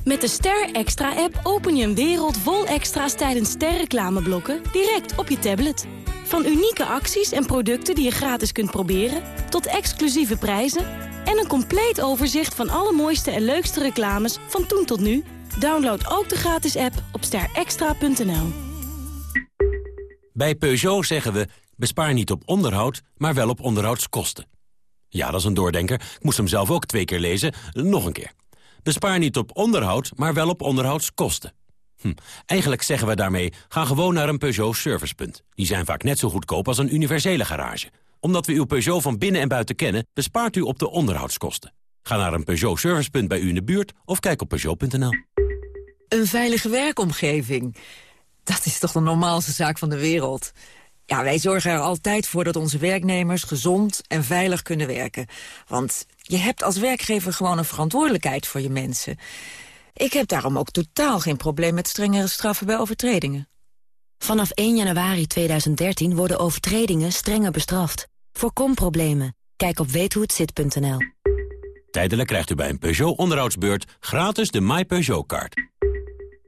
Met de Ster Extra-app open je een wereld vol extra's tijdens sterreclameblokken direct op je tablet. Van unieke acties en producten die je gratis kunt proberen, tot exclusieve prijzen en een compleet overzicht van alle mooiste en leukste reclames van toen tot nu. Download ook de gratis app op sterextra.nl. Bij Peugeot zeggen we, bespaar niet op onderhoud, maar wel op onderhoudskosten. Ja, dat is een doordenker. Ik moest hem zelf ook twee keer lezen. Nog een keer. Bespaar niet op onderhoud, maar wel op onderhoudskosten. Hm. Eigenlijk zeggen we daarmee, ga gewoon naar een Peugeot servicepunt. Die zijn vaak net zo goedkoop als een universele garage. Omdat we uw Peugeot van binnen en buiten kennen, bespaart u op de onderhoudskosten. Ga naar een Peugeot servicepunt bij u in de buurt of kijk op Peugeot.nl. Een veilige werkomgeving. Dat is toch de normaalste zaak van de wereld. Ja, wij zorgen er altijd voor dat onze werknemers gezond en veilig kunnen werken. Want je hebt als werkgever gewoon een verantwoordelijkheid voor je mensen. Ik heb daarom ook totaal geen probleem met strengere straffen bij overtredingen. Vanaf 1 januari 2013 worden overtredingen strenger bestraft. Voorkom problemen. Kijk op weethohetzit.nl. Tijdelijk krijgt u bij een Peugeot onderhoudsbeurt gratis de My Peugeot-kaart.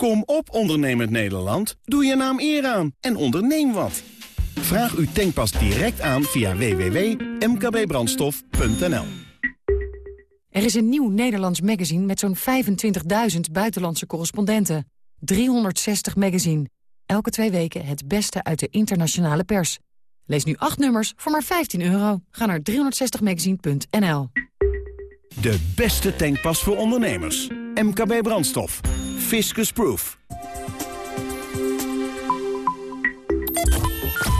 Kom op, ondernemend Nederland. Doe je naam eer aan en onderneem wat. Vraag uw tankpas direct aan via www.mkbbrandstof.nl. Er is een nieuw Nederlands magazine met zo'n 25.000 buitenlandse correspondenten. 360 magazine. Elke twee weken het beste uit de internationale pers. Lees nu acht nummers voor maar 15 euro. Ga naar 360magazine.nl. De beste tankpas voor ondernemers. MKB Brandstof. Fiscus Proof.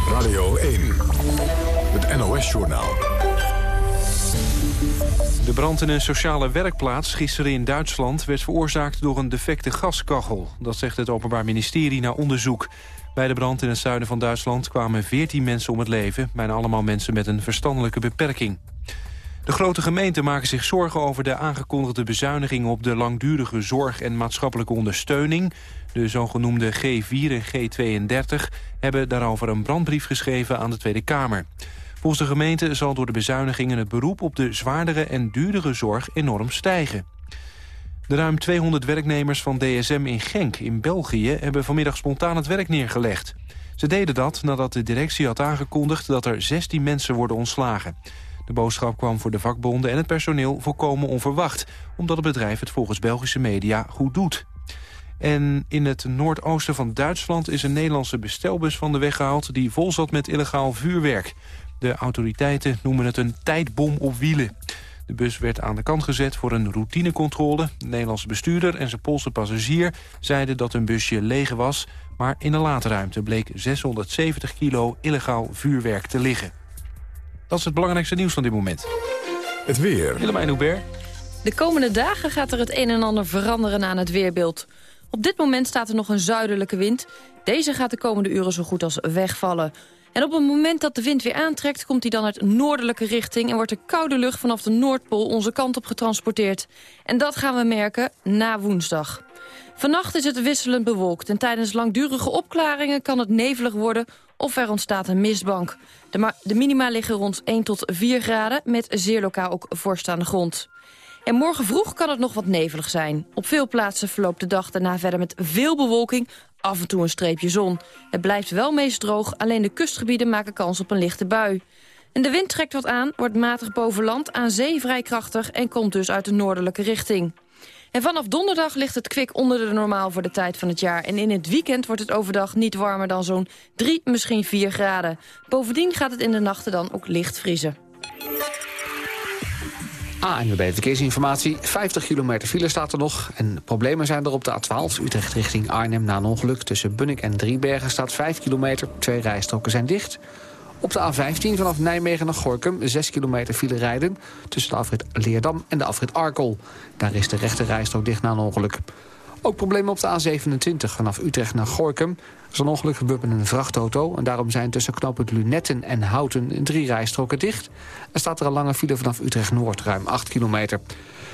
Radio 1. Het NOS-journaal. De brand in een sociale werkplaats gisteren in Duitsland... werd veroorzaakt door een defecte gaskachel. Dat zegt het Openbaar Ministerie na onderzoek. Bij de brand in het zuiden van Duitsland kwamen 14 mensen om het leven. Bijna allemaal mensen met een verstandelijke beperking. De grote gemeenten maken zich zorgen over de aangekondigde bezuinigingen... op de langdurige zorg en maatschappelijke ondersteuning. De zogenoemde G4 en G32 hebben daarover een brandbrief geschreven aan de Tweede Kamer. Volgens de gemeente zal door de bezuinigingen het beroep op de zwaardere en duurdere zorg enorm stijgen. De ruim 200 werknemers van DSM in Genk in België hebben vanmiddag spontaan het werk neergelegd. Ze deden dat nadat de directie had aangekondigd dat er 16 mensen worden ontslagen. De boodschap kwam voor de vakbonden en het personeel volkomen onverwacht... omdat het bedrijf het volgens Belgische media goed doet. En in het noordoosten van Duitsland is een Nederlandse bestelbus van de weg gehaald... die vol zat met illegaal vuurwerk. De autoriteiten noemen het een tijdbom op wielen. De bus werd aan de kant gezet voor een routinecontrole. De Nederlandse bestuurder en zijn Poolse passagier zeiden dat hun busje leeg was... maar in een laadruimte bleek 670 kilo illegaal vuurwerk te liggen. Dat is het belangrijkste nieuws van dit moment. Het weer. Willemijn Hubert. De komende dagen gaat er het een en ander veranderen aan het weerbeeld. Op dit moment staat er nog een zuidelijke wind. Deze gaat de komende uren zo goed als wegvallen. En op het moment dat de wind weer aantrekt... komt hij dan uit noordelijke richting... en wordt de koude lucht vanaf de Noordpool onze kant op getransporteerd. En dat gaan we merken na woensdag. Vannacht is het wisselend bewolkt... en tijdens langdurige opklaringen kan het nevelig worden... of er ontstaat een mistbank. De, de minima liggen rond 1 tot 4 graden... met zeer lokaal ook vorst aan de grond. En morgen vroeg kan het nog wat nevelig zijn. Op veel plaatsen verloopt de dag daarna verder met veel bewolking, af en toe een streepje zon. Het blijft wel meest droog, alleen de kustgebieden maken kans op een lichte bui. En de wind trekt wat aan, wordt matig boven land, aan zee vrij krachtig... en komt dus uit de noordelijke richting. En vanaf donderdag ligt het kwik onder de normaal voor de tijd van het jaar. En in het weekend wordt het overdag niet warmer dan zo'n 3, misschien 4 graden. Bovendien gaat het in de nachten dan ook licht vriezen. ANWB Verkeersinformatie. 50 kilometer file staat er nog. En problemen zijn er op de A12 Utrecht richting Arnhem na een ongeluk. Tussen Bunnik en Driebergen staat 5 kilometer. Twee rijstroken zijn dicht. Op de A15 vanaf Nijmegen naar Gorkum 6 kilometer file rijden... tussen de afrit Leerdam en de afrit Arkel. Daar is de rechte rijstrook dicht na een ongeluk. Ook problemen op de A27 vanaf Utrecht naar Gorkum. Een ongeluk gebeurd met een vrachtauto... en daarom zijn tussen knooppunt Lunetten en Houten drie rijstroken dicht. Er staat er een lange file vanaf Utrecht-Noord, ruim 8 kilometer.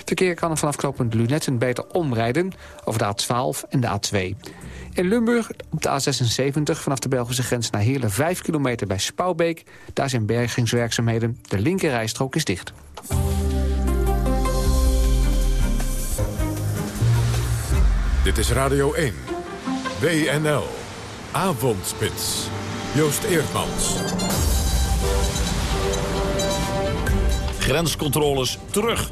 Verkeer kan vanaf knooppunt Lunetten beter omrijden... over de A12 en de A2. In Limburg op de A76 vanaf de Belgische grens naar Heerlen 5 kilometer bij Spouwbeek. Daar zijn bergingswerkzaamheden. De linker rijstrook is dicht. Dit is Radio 1. WNL. Avondspits. Joost Eerdmans. Grenscontroles terug.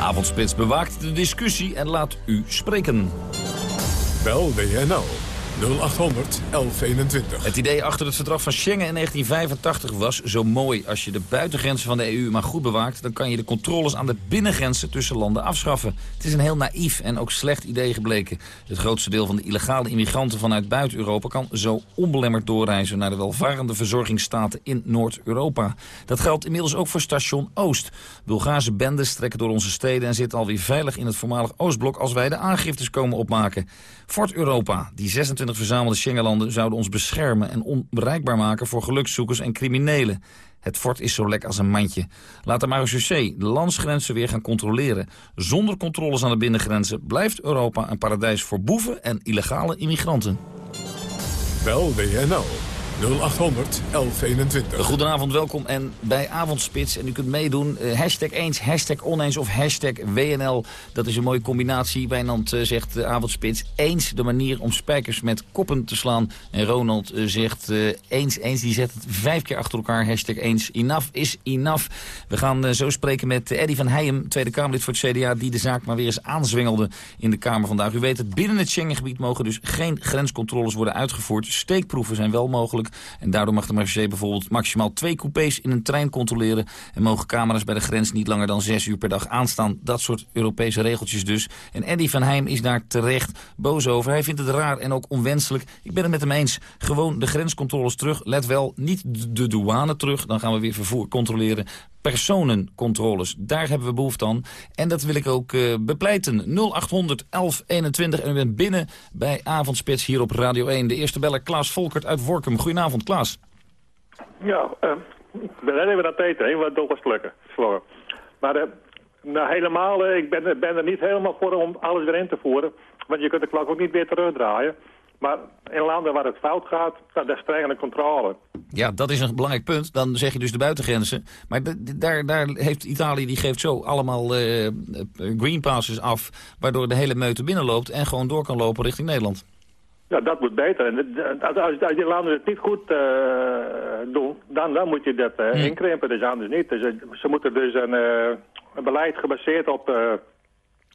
Avondspits bewaakt de discussie en laat u spreken. Bel WNL 0800 1121. Het idee achter het verdrag van Schengen in 1985 was zo mooi. Als je de buitengrenzen van de EU maar goed bewaakt... dan kan je de controles aan de binnengrenzen tussen landen afschaffen. Het is een heel naïef en ook slecht idee gebleken. Het grootste deel van de illegale immigranten vanuit buiten Europa... kan zo onbelemmerd doorreizen naar de welvarende verzorgingsstaten in Noord-Europa. Dat geldt inmiddels ook voor station Oost. Bulgaarse bendes trekken door onze steden... en zitten alweer veilig in het voormalig Oostblok... als wij de aangiftes komen opmaken. Fort Europa, die 26 verzamelde Schengenlanden zouden ons beschermen en onbereikbaar maken voor gelukszoekers en criminelen. Het fort is zo lek als een mandje. Laat de marechaussee de landsgrenzen weer gaan controleren. Zonder controles aan de binnengrenzen blijft Europa een paradijs voor boeven en illegale immigranten. Bel WNL 0800 1121. Goedenavond, welkom en bij Avondspits. En u kunt meedoen, uh, hashtag eens, hashtag oneens of hashtag WNL. Dat is een mooie combinatie. Wijnand uh, zegt uh, Avondspits eens de manier om spijkers met koppen te slaan. En Ronald zegt eens, eens, die zet het vijf keer achter elkaar. Hashtag eens, enough is enough. We gaan zo spreken met Eddy van Heijem, Tweede Kamerlid voor het CDA... die de zaak maar weer eens aanzwengelde in de Kamer vandaag. U weet het, binnen het Schengengebied mogen dus geen grenscontroles worden uitgevoerd. Steekproeven zijn wel mogelijk. En daardoor mag de marechaussee bijvoorbeeld maximaal twee coupés in een trein controleren. En mogen camera's bij de grens niet langer dan zes uur per dag aanstaan. Dat soort Europese regeltjes dus. En Eddy van Heim is daar terecht boos over. Hij vindt het raar en ook onwenselijk. Ik ben het met hem eens. Gewoon de grenscontroles terug. Let wel, niet de douane terug. Dan gaan we weer vervoer controleren personencontroles. Daar hebben we behoefte aan. En dat wil ik ook uh, bepleiten. 0800 1121 en u bent binnen bij Avondspits hier op Radio 1. De eerste beller Klaas Volkert uit Workum. Goedenavond, Klaas. Ja, uh, ik ben even aan het eten, hè, wat dobbels plukken. Maar uh, nou, helemaal, ik ben, ben er niet helemaal voor om alles weer in te voeren. Want je kunt de klok ook niet weer terugdraaien. Maar in landen waar het fout gaat, nou, daar is strengere controle. Ja, dat is een belangrijk punt. Dan zeg je dus de buitengrenzen. Maar daar, daar heeft Italië, die geeft zo allemaal uh, green passes af... waardoor de hele meute binnenloopt en gewoon door kan lopen richting Nederland. Ja, dat moet beter. En als, als die landen het niet goed uh, doen, dan, dan moet je dat uh, hmm. inkrimpen. Dus anders niet. Dus, ze moeten dus een, een beleid gebaseerd op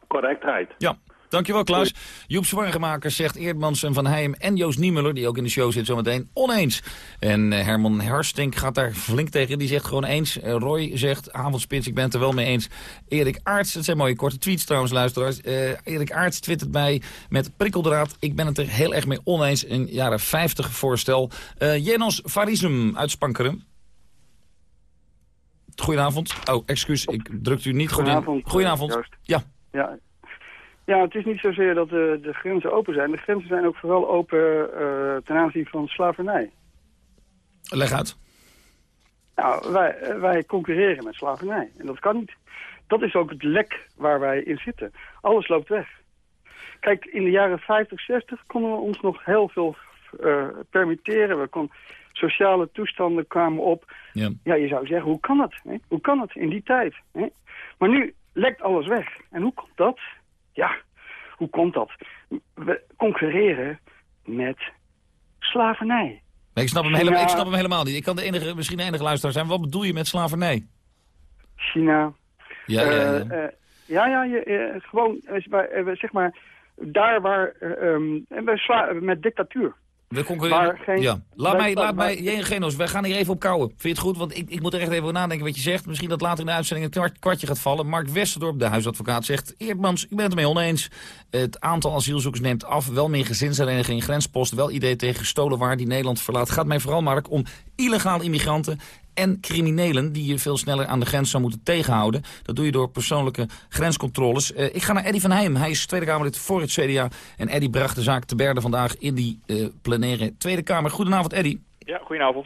correctheid. Ja, Dankjewel Klaas. Joep Zwargemaker zegt Eerdmans en Van Heijm en Joost Niemuller... die ook in de show zit zometeen, oneens. En uh, Herman Harstink gaat daar flink tegen. Die zegt gewoon eens. Uh, Roy zegt, avondspits, ik ben het er wel mee eens. Erik Aarts, dat zijn mooie korte tweets trouwens, luisteraars. Uh, Erik Aarts twittert mij met prikkeldraad. Ik ben het er heel erg mee oneens. Een jaren 50 voorstel. Jenos Farisum uit Spankeren. Goedenavond. Oh, excuus, ik drukte u niet goed in. Goedenavond. Ja. Ja, ja, het is niet zozeer dat de, de grenzen open zijn. De grenzen zijn ook vooral open uh, ten aanzien van slavernij. Leg uit. Nou, wij, wij concurreren met slavernij. En dat kan niet. Dat is ook het lek waar wij in zitten. Alles loopt weg. Kijk, in de jaren 50, 60 konden we ons nog heel veel uh, permitteren. We kon, sociale toestanden kwamen op. Ja. ja, je zou zeggen, hoe kan het? Hè? Hoe kan het in die tijd? Hè? Maar nu lekt alles weg. En hoe komt dat? Ja, hoe komt dat? We concurreren met slavernij. Nee, ik, snap hem helemaal, ik snap hem helemaal niet. Ik kan de enige, misschien de enige luisteraar zijn. Wat bedoel je met slavernij? China. Ja, ja, ja. Uh, uh, ja, ja je, uh, gewoon, zeg maar, daar waar, um, met dictatuur. We concurreren. Geen, ja. Laat mij, laat mij, Genos, wij gaan hier even op kouwen. Vind je het goed? Want ik, ik moet er echt even over nadenken wat je zegt. Misschien dat later in de uitzending een kwartje gaat vallen. Mark Westerdorp, de huisadvocaat, zegt... Eerdmans, ik ben het ermee oneens. Het aantal asielzoekers neemt af. Wel meer gezinshereniging, grenspost. Wel idee tegen gestolen waar die Nederland verlaat. Gaat mij vooral, Mark, om illegale immigranten en criminelen die je veel sneller aan de grens zou moeten tegenhouden. Dat doe je door persoonlijke grenscontroles. Uh, ik ga naar Eddy van Heijm. Hij is Tweede Kamerlid voor het CDA. En Eddy bracht de zaak te berde vandaag in die uh, plenaire Tweede Kamer. Goedenavond, Eddy. Ja, goedenavond.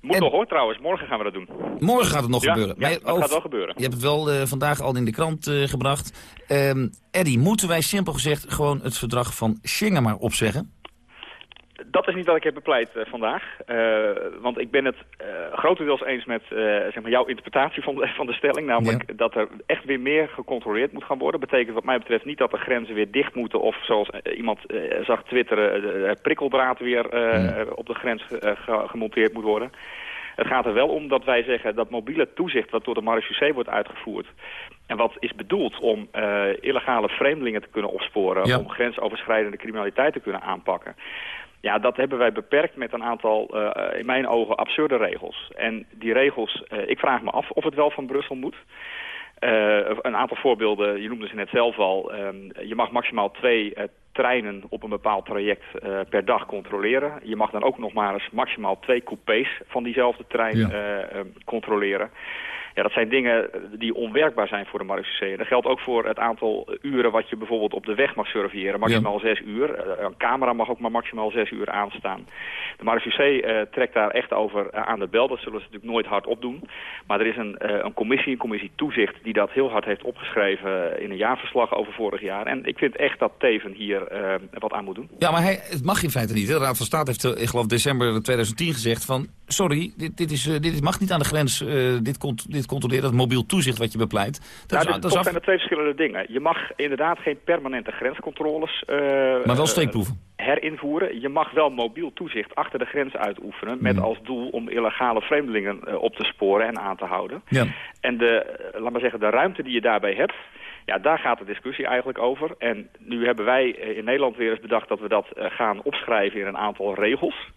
Moet en... nog hoor trouwens, morgen gaan we dat doen. Morgen gaat het nog ja, gebeuren. Ja, dat gaat wel gebeuren. Je hebt het wel uh, vandaag al in de krant uh, gebracht. Um, Eddy, moeten wij simpel gezegd gewoon het verdrag van Schengen maar opzeggen? Dat is niet wat ik heb bepleit uh, vandaag. Uh, want ik ben het uh, grotendeels eens met zeg maar jouw interpretatie van de, van de stelling. Namelijk ja. dat er echt weer meer gecontroleerd moet gaan worden. betekent wat mij betreft niet dat de grenzen weer dicht moeten. Of zoals iemand zag twitteren, de prikkeldraad weer ja. op de grens ge gemonteerd moet worden. Het gaat er wel om dat wij zeggen dat mobiele toezicht wat door de marechaussee wordt uitgevoerd... en wat is bedoeld om uh, illegale vreemdelingen te kunnen opsporen... Ja. om grensoverschrijdende criminaliteit te kunnen aanpakken... Ja, dat hebben wij beperkt met een aantal, uh, in mijn ogen, absurde regels. En die regels, uh, ik vraag me af of het wel van Brussel moet. Uh, een aantal voorbeelden, je noemde ze net zelf al. Um, je mag maximaal twee treinen op een bepaald traject per dag controleren. Je mag dan ook nog maar eens maximaal twee coupés van diezelfde trein ja. controleren. Ja, dat zijn dingen die onwerkbaar zijn voor de marechaussee. Dat geldt ook voor het aantal uren wat je bijvoorbeeld op de weg mag surveilleren. Maximaal zes uur. Eh, een camera mag ook maar maximaal zes uur aanstaan. De marechaussee uh, trekt daar echt over aan de bel. Dat zullen ze natuurlijk nooit hard opdoen. Maar er is een, een commissie, een commissie toezicht, die dat heel hard heeft opgeschreven in een jaarverslag over vorig jaar. En ik vind echt dat Teven hier wat aan moet doen. Ja, maar hij, het mag in feite niet. De Raad van State heeft, ik geloof, december 2010 gezegd van... sorry, dit, dit, is, dit mag niet aan de grens, dit, komt, dit controleert dat mobiel toezicht wat je bepleit. Dat, nou, dat zijn er twee verschillende dingen. Je mag inderdaad geen permanente grenscontroles... Uh, maar wel steekproeven. herinvoeren. Je mag wel mobiel toezicht achter de grens uitoefenen... met als doel om illegale vreemdelingen uh, op te sporen en aan te houden. Ja. En de, laat maar zeggen, de ruimte die je daarbij hebt... Ja, daar gaat de discussie eigenlijk over. En nu hebben wij in Nederland weer eens bedacht dat we dat gaan opschrijven in een aantal regels.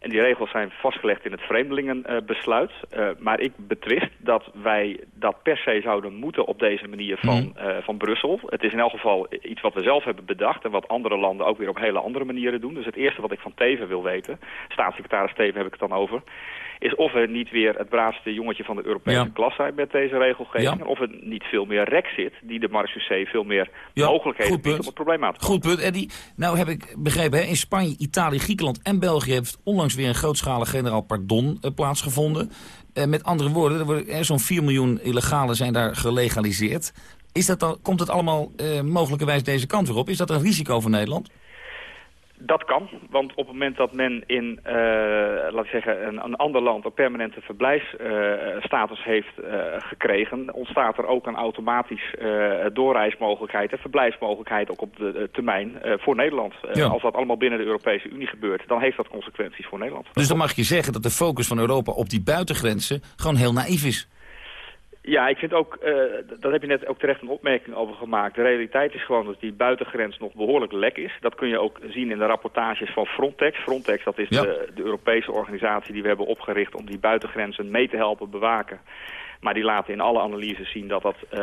En die regels zijn vastgelegd in het vreemdelingenbesluit. Uh, maar ik betwist dat wij dat per se zouden moeten op deze manier van, uh, van Brussel. Het is in elk geval iets wat we zelf hebben bedacht... en wat andere landen ook weer op hele andere manieren doen. Dus het eerste wat ik van Teven wil weten... staatssecretaris Teven heb ik het dan over is of we niet weer het braafste jongetje van de Europese klas zijn met deze regelgeving. Of het niet veel meer rek zit, die de marechaussee veel meer mogelijkheden biedt om het probleem aan te pakken. Goed punt, Eddie. Nou heb ik begrepen, hè, in Spanje, Italië, Griekenland en België heeft onlangs weer een grootschalig generaal pardon uh, plaatsgevonden. Uh, met andere woorden, zo'n 4 miljoen illegalen zijn daar gelegaliseerd. Is dat dan, komt het allemaal uh, mogelijkerwijs deze kant weer op? Is dat een risico voor Nederland? Dat kan, want op het moment dat men in, uh, laat ik zeggen, een, een, ander land een permanente verblijfsstatus uh, heeft uh, gekregen, ontstaat er ook een automatisch doorreismogelijkheid en verblijfsmogelijkheid ook op de termijn voor Nederland. Ja. Als dat allemaal binnen de Europese Unie gebeurt, dan heeft dat consequenties voor Nederland. Dus dan mag je zeggen dat de focus van Europa op die buitengrenzen gewoon heel naïef is. Ja, ik vind ook, uh, daar heb je net ook terecht een opmerking over gemaakt. De realiteit is gewoon dat die buitengrens nog behoorlijk lek is. Dat kun je ook zien in de rapportages van Frontex. Frontex, dat is ja. de, de Europese organisatie die we hebben opgericht om die buitengrenzen mee te helpen bewaken. Maar die laten in alle analyses zien dat dat, uh,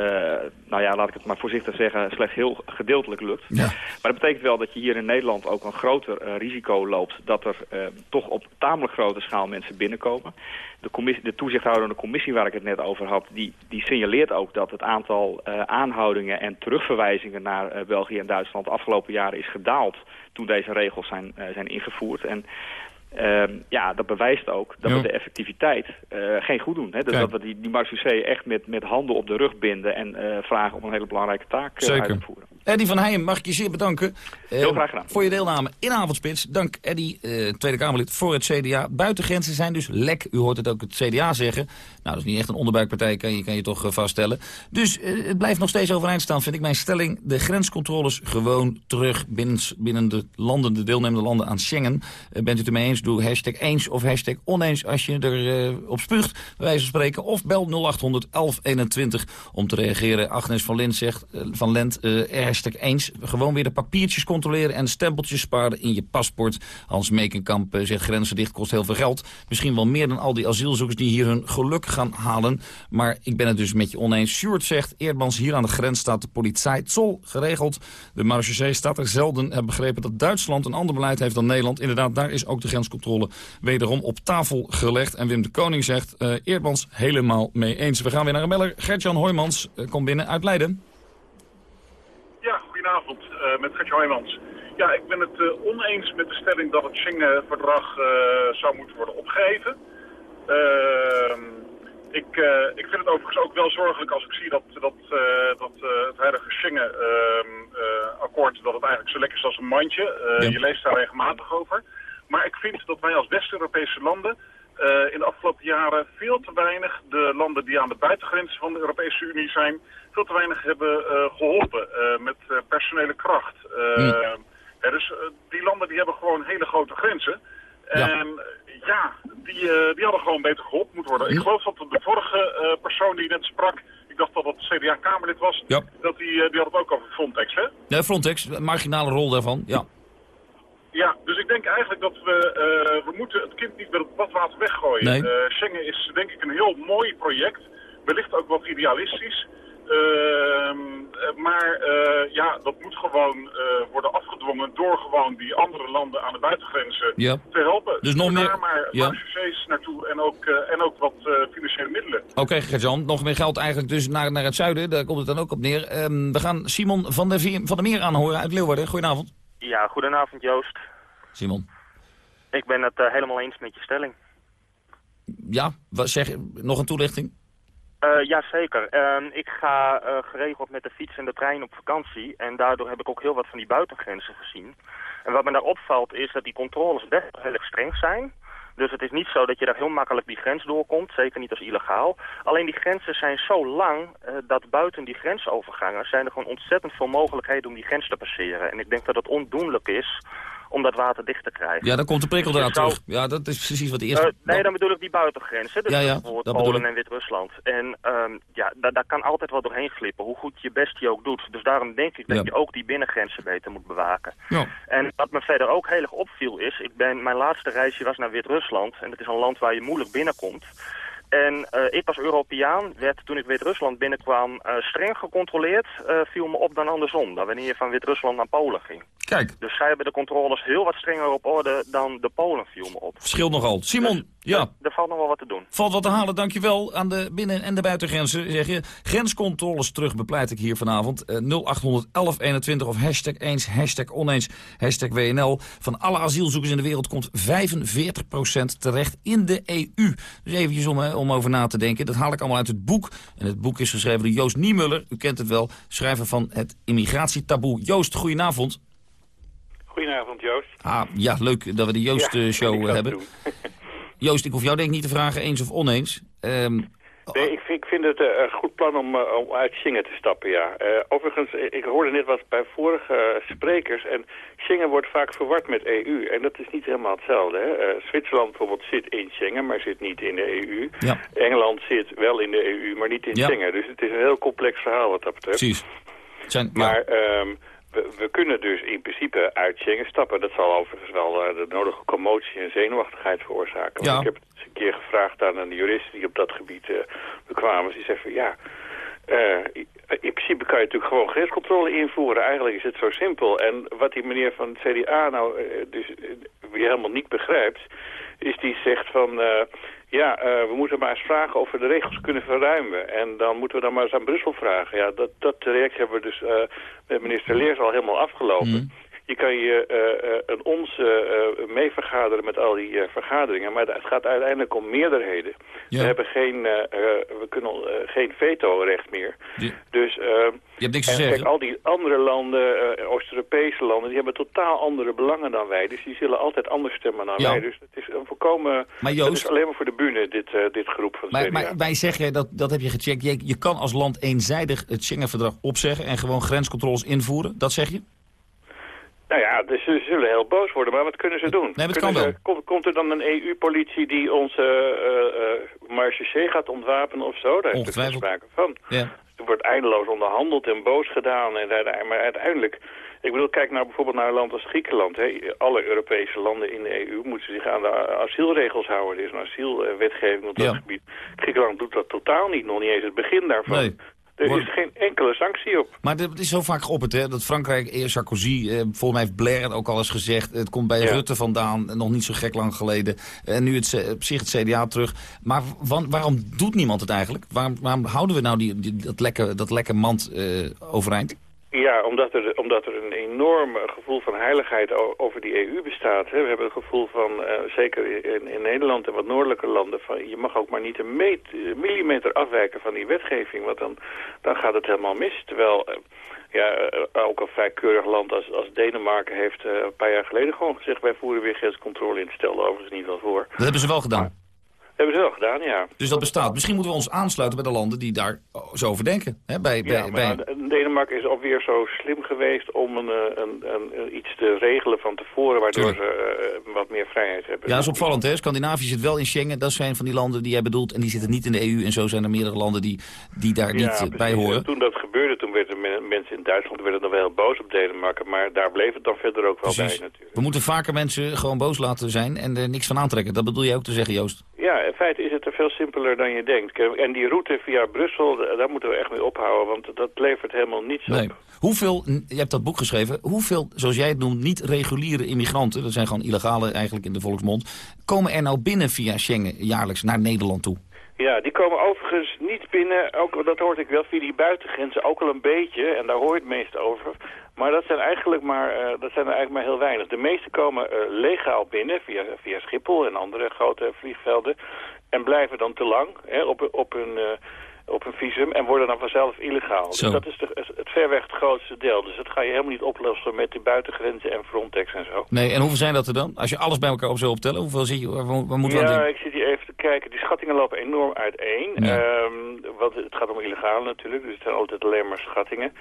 nou ja, laat ik het maar voorzichtig zeggen, slechts heel gedeeltelijk lukt. Ja. Maar dat betekent wel dat je hier in Nederland ook een groter uh, risico loopt dat er uh, toch op tamelijk grote schaal mensen binnenkomen. De, commissie, de toezichthoudende commissie waar ik het net over had, die, die signaleert ook dat het aantal aanhoudingen en terugverwijzingen naar België en Duitsland de afgelopen jaren is gedaald toen deze regels zijn, zijn ingevoerd. En Uh, ja, dat bewijst ook dat we de effectiviteit uh, geen goed doen. Hè? Dus dat we die, die marechaussee echt met, met handen op de rug binden... en uh, vragen om een hele belangrijke taak uit te voeren. Eddie van Heijem, mag ik je zeer bedanken. Heel graag gedaan. Voor je deelname in Avondspits. Dank Eddie, Tweede Kamerlid voor het CDA. Buitengrenzen zijn dus lek. U hoort het ook het CDA zeggen. Nou, dat is niet echt een onderbuikpartij, kan je, kan je toch vaststellen. Dus het blijft nog steeds overeind staan, vind ik mijn stelling. De grenscontroles gewoon terug binnen, binnen de landen, de deelnemende landen aan Schengen. bent u het ermee eens? Doe hashtag eens of hashtag oneens als je er uh, op spuugt, bij wijze van spreken. Of bel 0800 1121 om te reageren. Agnes van, Lent zegt, uh, van Lent, uh, hashtag eens. Gewoon weer de papiertjes controleren en stempeltjes sparen in je paspoort. Hans Mekenkamp zegt grenzen dicht kost heel veel geld. Misschien wel meer dan al die asielzoekers die hier hun geluk gaan halen. Maar ik ben het dus met je oneens. Sjoerd zegt, Eerdmans, hier aan de grens staat de politie Zol geregeld. De marechaussee staat er zelden. Heb begrepen dat Duitsland een ander beleid heeft dan Nederland. Inderdaad, daar is ook de grenscontrole wederom op tafel gelegd. En Wim de Koning zegt, uh, Eerdmans helemaal mee eens. We gaan weer naar een beller. Gertjan Hoijmans uh, komt binnen uit Leiden. Ja, goedenavond uh, met Gertjan Hoijmans. Ja, ik ben het oneens met de stelling dat het Schengen-verdrag zou moeten worden opgeheven. Ehm, ik, ik vind het overigens ook wel zorgelijk als ik zie dat, dat, dat het huidige Schengen-akkoord ehm, dat het eigenlijk zo lekker is als een mandje. Ja. Je leest daar regelmatig over. Maar ik vind dat wij als West-Europese landen uh, in de afgelopen jaren veel te weinig de landen die aan de buitengrenzen van de Europese Unie zijn, veel te weinig hebben uh, geholpen uh, met personele kracht. Hmm. dus die landen die hebben gewoon hele grote grenzen. Ja. En ja, die, die hadden gewoon beter geholpen moeten worden. Ik geloof dat de vorige persoon die net sprak, ik dacht dat dat CDA-Kamerlid was, ja. dat die, die had het ook over Frontex, hè? Ja, Frontex, marginale rol daarvan, ja. Ja, dus ik denk eigenlijk dat we, uh, we moeten het kind niet met het badwater weggooien. Nee. Uh, Schengen is denk ik een heel mooi project, wellicht ook wat idealistisch. Uh, eh, maar eh, ja, dat moet gewoon eh, worden afgedwongen door gewoon die andere landen aan de buitengrenzen Ja. te helpen. Dus nog Daar meer- maar ja. naartoe en ook, eh, en ook wat eh, financiële middelen. Oké, Gert-Jan, nog meer geld eigenlijk dus naar, naar het zuiden. Daar komt het dan ook op neer. Ehm, we gaan Simon van der, Veer- van der Meer aanhoren uit Leeuwarden. Goedenavond. Ja, goedenavond Joost. Simon. Ik ben het eh, helemaal eens met je stelling. Ja, wat zeg, nog een toelichting? Eh Jazeker. Ehm ik ga eh, geregeld met de fiets en de trein op vakantie. En daardoor heb ik ook heel wat van die buitengrenzen gezien. En wat me daar opvalt is dat die controles best wel heel erg streng zijn. Dus het is niet zo dat je daar heel makkelijk die grens doorkomt. Zeker niet als illegaal. Alleen die grenzen zijn zo lang eh, dat buiten die grensovergangen... zijn er gewoon ontzettend veel mogelijkheden om die grens te passeren. En ik denk dat het ondoenlijk is om dat water dicht te krijgen. Ja, dan komt de prikkel Dus eraan zou- terug. Ja, dat is precies wat de eerste... Eh, nee, dan bedoel ik die buitengrenzen. Dus Ja, ja, bijvoorbeeld Polen en Wit-Rusland. En ehm, ja, daar, daar kan altijd wel doorheen glippen, hoe goed je best je ook doet. Dus daarom denk ik dat Ja. je ook die binnengrenzen beter moet bewaken. Ja. En wat me verder ook heel erg opviel is, ik ben, mijn laatste reisje was naar Wit-Rusland. En dat is een land waar je moeilijk binnenkomt. En eh, ik als Europeaan werd toen ik Wit-Rusland binnenkwam eh, streng gecontroleerd. viel me op dan andersom, dan wanneer je van Wit-Rusland naar Polen ging. Kijk. Dus zij hebben de controles heel wat strenger op orde dan de Polen viel me op. Verschilt nogal. Simon, ja, Er valt nog wel wat te doen. valt wat te halen. Dankjewel aan de binnen- en de buitengrenzen. Zeg je. Grenscontroles terug bepleit ik hier vanavond. Eh, 0800 1121 of hashtag eens, hashtag oneens, hashtag WNL. Van alle asielzoekers in de wereld komt 45% terecht in de EU. Dus eventjes om, eh, om over na te denken. Dat haal ik allemaal uit het boek. En het boek is geschreven door Joost Niemuller. U kent het wel, schrijver van het immigratietaboe. Joost, goedenavond. Goedenavond, Joost. Ah, ja, leuk dat we de Joost-show ga het hebben. Joost, ik hoef jou denk ik niet te vragen eens of oneens. Ehm, Nee, ik vind, ik vind het eh, een goed plan om, eh, om uit Schengen te stappen, ja. Eh, overigens, eh, ik hoorde net wat bij vorige eh, sprekers... en Schengen wordt vaak verward met EU. En dat is niet helemaal hetzelfde, hè. Eh, Zwitserland bijvoorbeeld zit in Schengen, maar zit niet in de EU. Ja. Engeland zit wel in de EU, maar niet in Ja. Schengen. Dus het is een heel complex verhaal wat dat betreft. Precies. Ja. Maar ehm, we, we kunnen dus in principe uit Schengen stappen. Dat zal overigens wel eh, de nodige commotie en zenuwachtigheid veroorzaken. Want Ja. ik heb het eens een keer gevraagd aan een jurist die op dat gebied eh, bekwaam is. Die zegt van ja, eh, in in principe kan je natuurlijk gewoon grenscontrole invoeren. Eigenlijk is het zo simpel. En wat die meneer van het CDA nou dus weer helemaal niet begrijpt... is die zegt van... ja, eh, we moeten maar eens vragen of we de regels kunnen verruimen. En dan moeten we dan maar eens aan Brussel vragen. Ja, dat, dat traject hebben we dus eh, met minister Leers al helemaal afgelopen. Mhm. Je kan je eh, eh, een ons eh, mee vergaderen met al die vergaderingen, maar het gaat uiteindelijk om meerderheden. Ja. We hebben geen, we kunnen geen veto-recht meer. Dus, Je hebt niks te en zeggen. kijk, al die andere landen, Oost-Europese landen, die hebben totaal andere belangen dan wij. Dus die zullen altijd anders stemmen dan Ja. wij. Dus het is een voorkomen, Maar het Joost- is alleen maar voor de bühne, dit, dit groep van Maar, maar wij zeggen, dat, dat heb je gecheckt, je, je kan als land eenzijdig het Schengen-verdrag opzeggen en gewoon grenscontroles invoeren. Dat zeg je? Nou ja, dus ze zullen heel boos worden, maar wat kunnen ze doen? Nee, kan ze- komt, komt er dan een EU-politie die onze uh, marechaussee gaat ontwapenen of zo? Daar is er geen sprake van. Ja. Er wordt eindeloos onderhandeld en boos gedaan. En, maar uiteindelijk, ik bedoel, kijk nou bijvoorbeeld naar een land als Griekenland. Hè. Alle Europese landen in de EU moeten zich aan de asielregels houden. Er is een asielwetgeving op dat Ja. gebied. Griekenland doet dat totaal niet, nog niet eens het begin daarvan. Nee. Er is geen enkele sanctie op. Maar het is zo vaak geopperd, hè, dat Frankrijk, eerst Sarkozy, eh, volgens mij heeft Blair het ook al eens gezegd. Het komt bij Ja. Rutte vandaan, nog niet zo gek lang geleden. En nu het, op zich het CDA terug. Maar wa- waarom doet niemand het eigenlijk? Waarom, waarom houden we nou die, die- dat, lekke, dat lekke mand eh, overeind? Ja, omdat er, omdat er een enorm gevoel van heiligheid over die EU bestaat. Hè. We hebben het gevoel van, eh, zeker in, in Nederland en wat noordelijke landen... van je mag ook maar niet een meet- millimeter afwijken van die wetgeving... want dan, dan gaat het helemaal mis. Terwijl eh, ja, eh, ook een vrij keurig land als, als Denemarken heeft een paar jaar geleden gewoon gezegd... wij voeren weer grenscontrole in, stelde overigens niet wel voor. Dat hebben ze wel gedaan. Hebben ze wel gedaan, ja. Dus dat bestaat. Misschien moeten we ons aansluiten bij de landen die daar zo over denken. Hè, bij, bij, Ja, bij... nou, Denemarken is alweer zo slim geweest om een, eh, een, een, een- iets te regelen van tevoren... waardoor Tuurlijk. ze eh, wat meer vrijheid hebben. Ja, dat is opvallend. Hè? Scandinavië zit wel in Schengen. Dat zijn van die landen die jij bedoelt. En die zitten niet in de EU. En zo zijn er meerdere landen die, die daar niet eh, bij horen. En Toen dat gebeurde, toen werden men- mensen in Duitsland werden dan wel heel boos op Denemarken. Maar daar bleef het dan verder ook wel Precies. bij natuurlijk. We moeten vaker mensen gewoon boos laten zijn en er niks van aantrekken. Dat bedoel je ook te zeggen, Joost? Ja, in feite is het er veel simpeler dan je denkt. En die route via Brussel, daar moeten we echt mee ophouden. Want dat levert helemaal niets Nee. op. Hoeveel, je hebt dat boek geschreven, hoeveel, zoals jij het noemt, niet reguliere immigranten, dat zijn gewoon illegale eigenlijk in de volksmond, komen er nou binnen via Schengen jaarlijks naar Nederland toe? Ja, die komen overigens niet binnen, ook, dat hoorde ik wel via die buitengrenzen ook al een beetje, en daar hoor je het meest over. Maar dat zijn eigenlijk maar, eh, dat zijn er eigenlijk maar heel weinig. De meeste komen eh, legaal binnen via, via Schiphol en andere grote vliegvelden en blijven dan te lang hè, op, op hun... eh, op een visum en worden dan vanzelf illegaal. Zo. Dus dat is de, het verweg het grootste deel. Dus dat ga je helemaal niet oplossen met die buitengrenzen en Frontex en zo. Nee, en hoeveel zijn dat er dan? Als je alles bij elkaar op zou optellen, hoeveel zie je, waar, waar moeten we aan Ja, denken? ik zit hier even te kijken. Die schattingen lopen enorm uiteen. Ja. Ehm, want het gaat om illegaal natuurlijk, dus het zijn altijd alleen maar schattingen.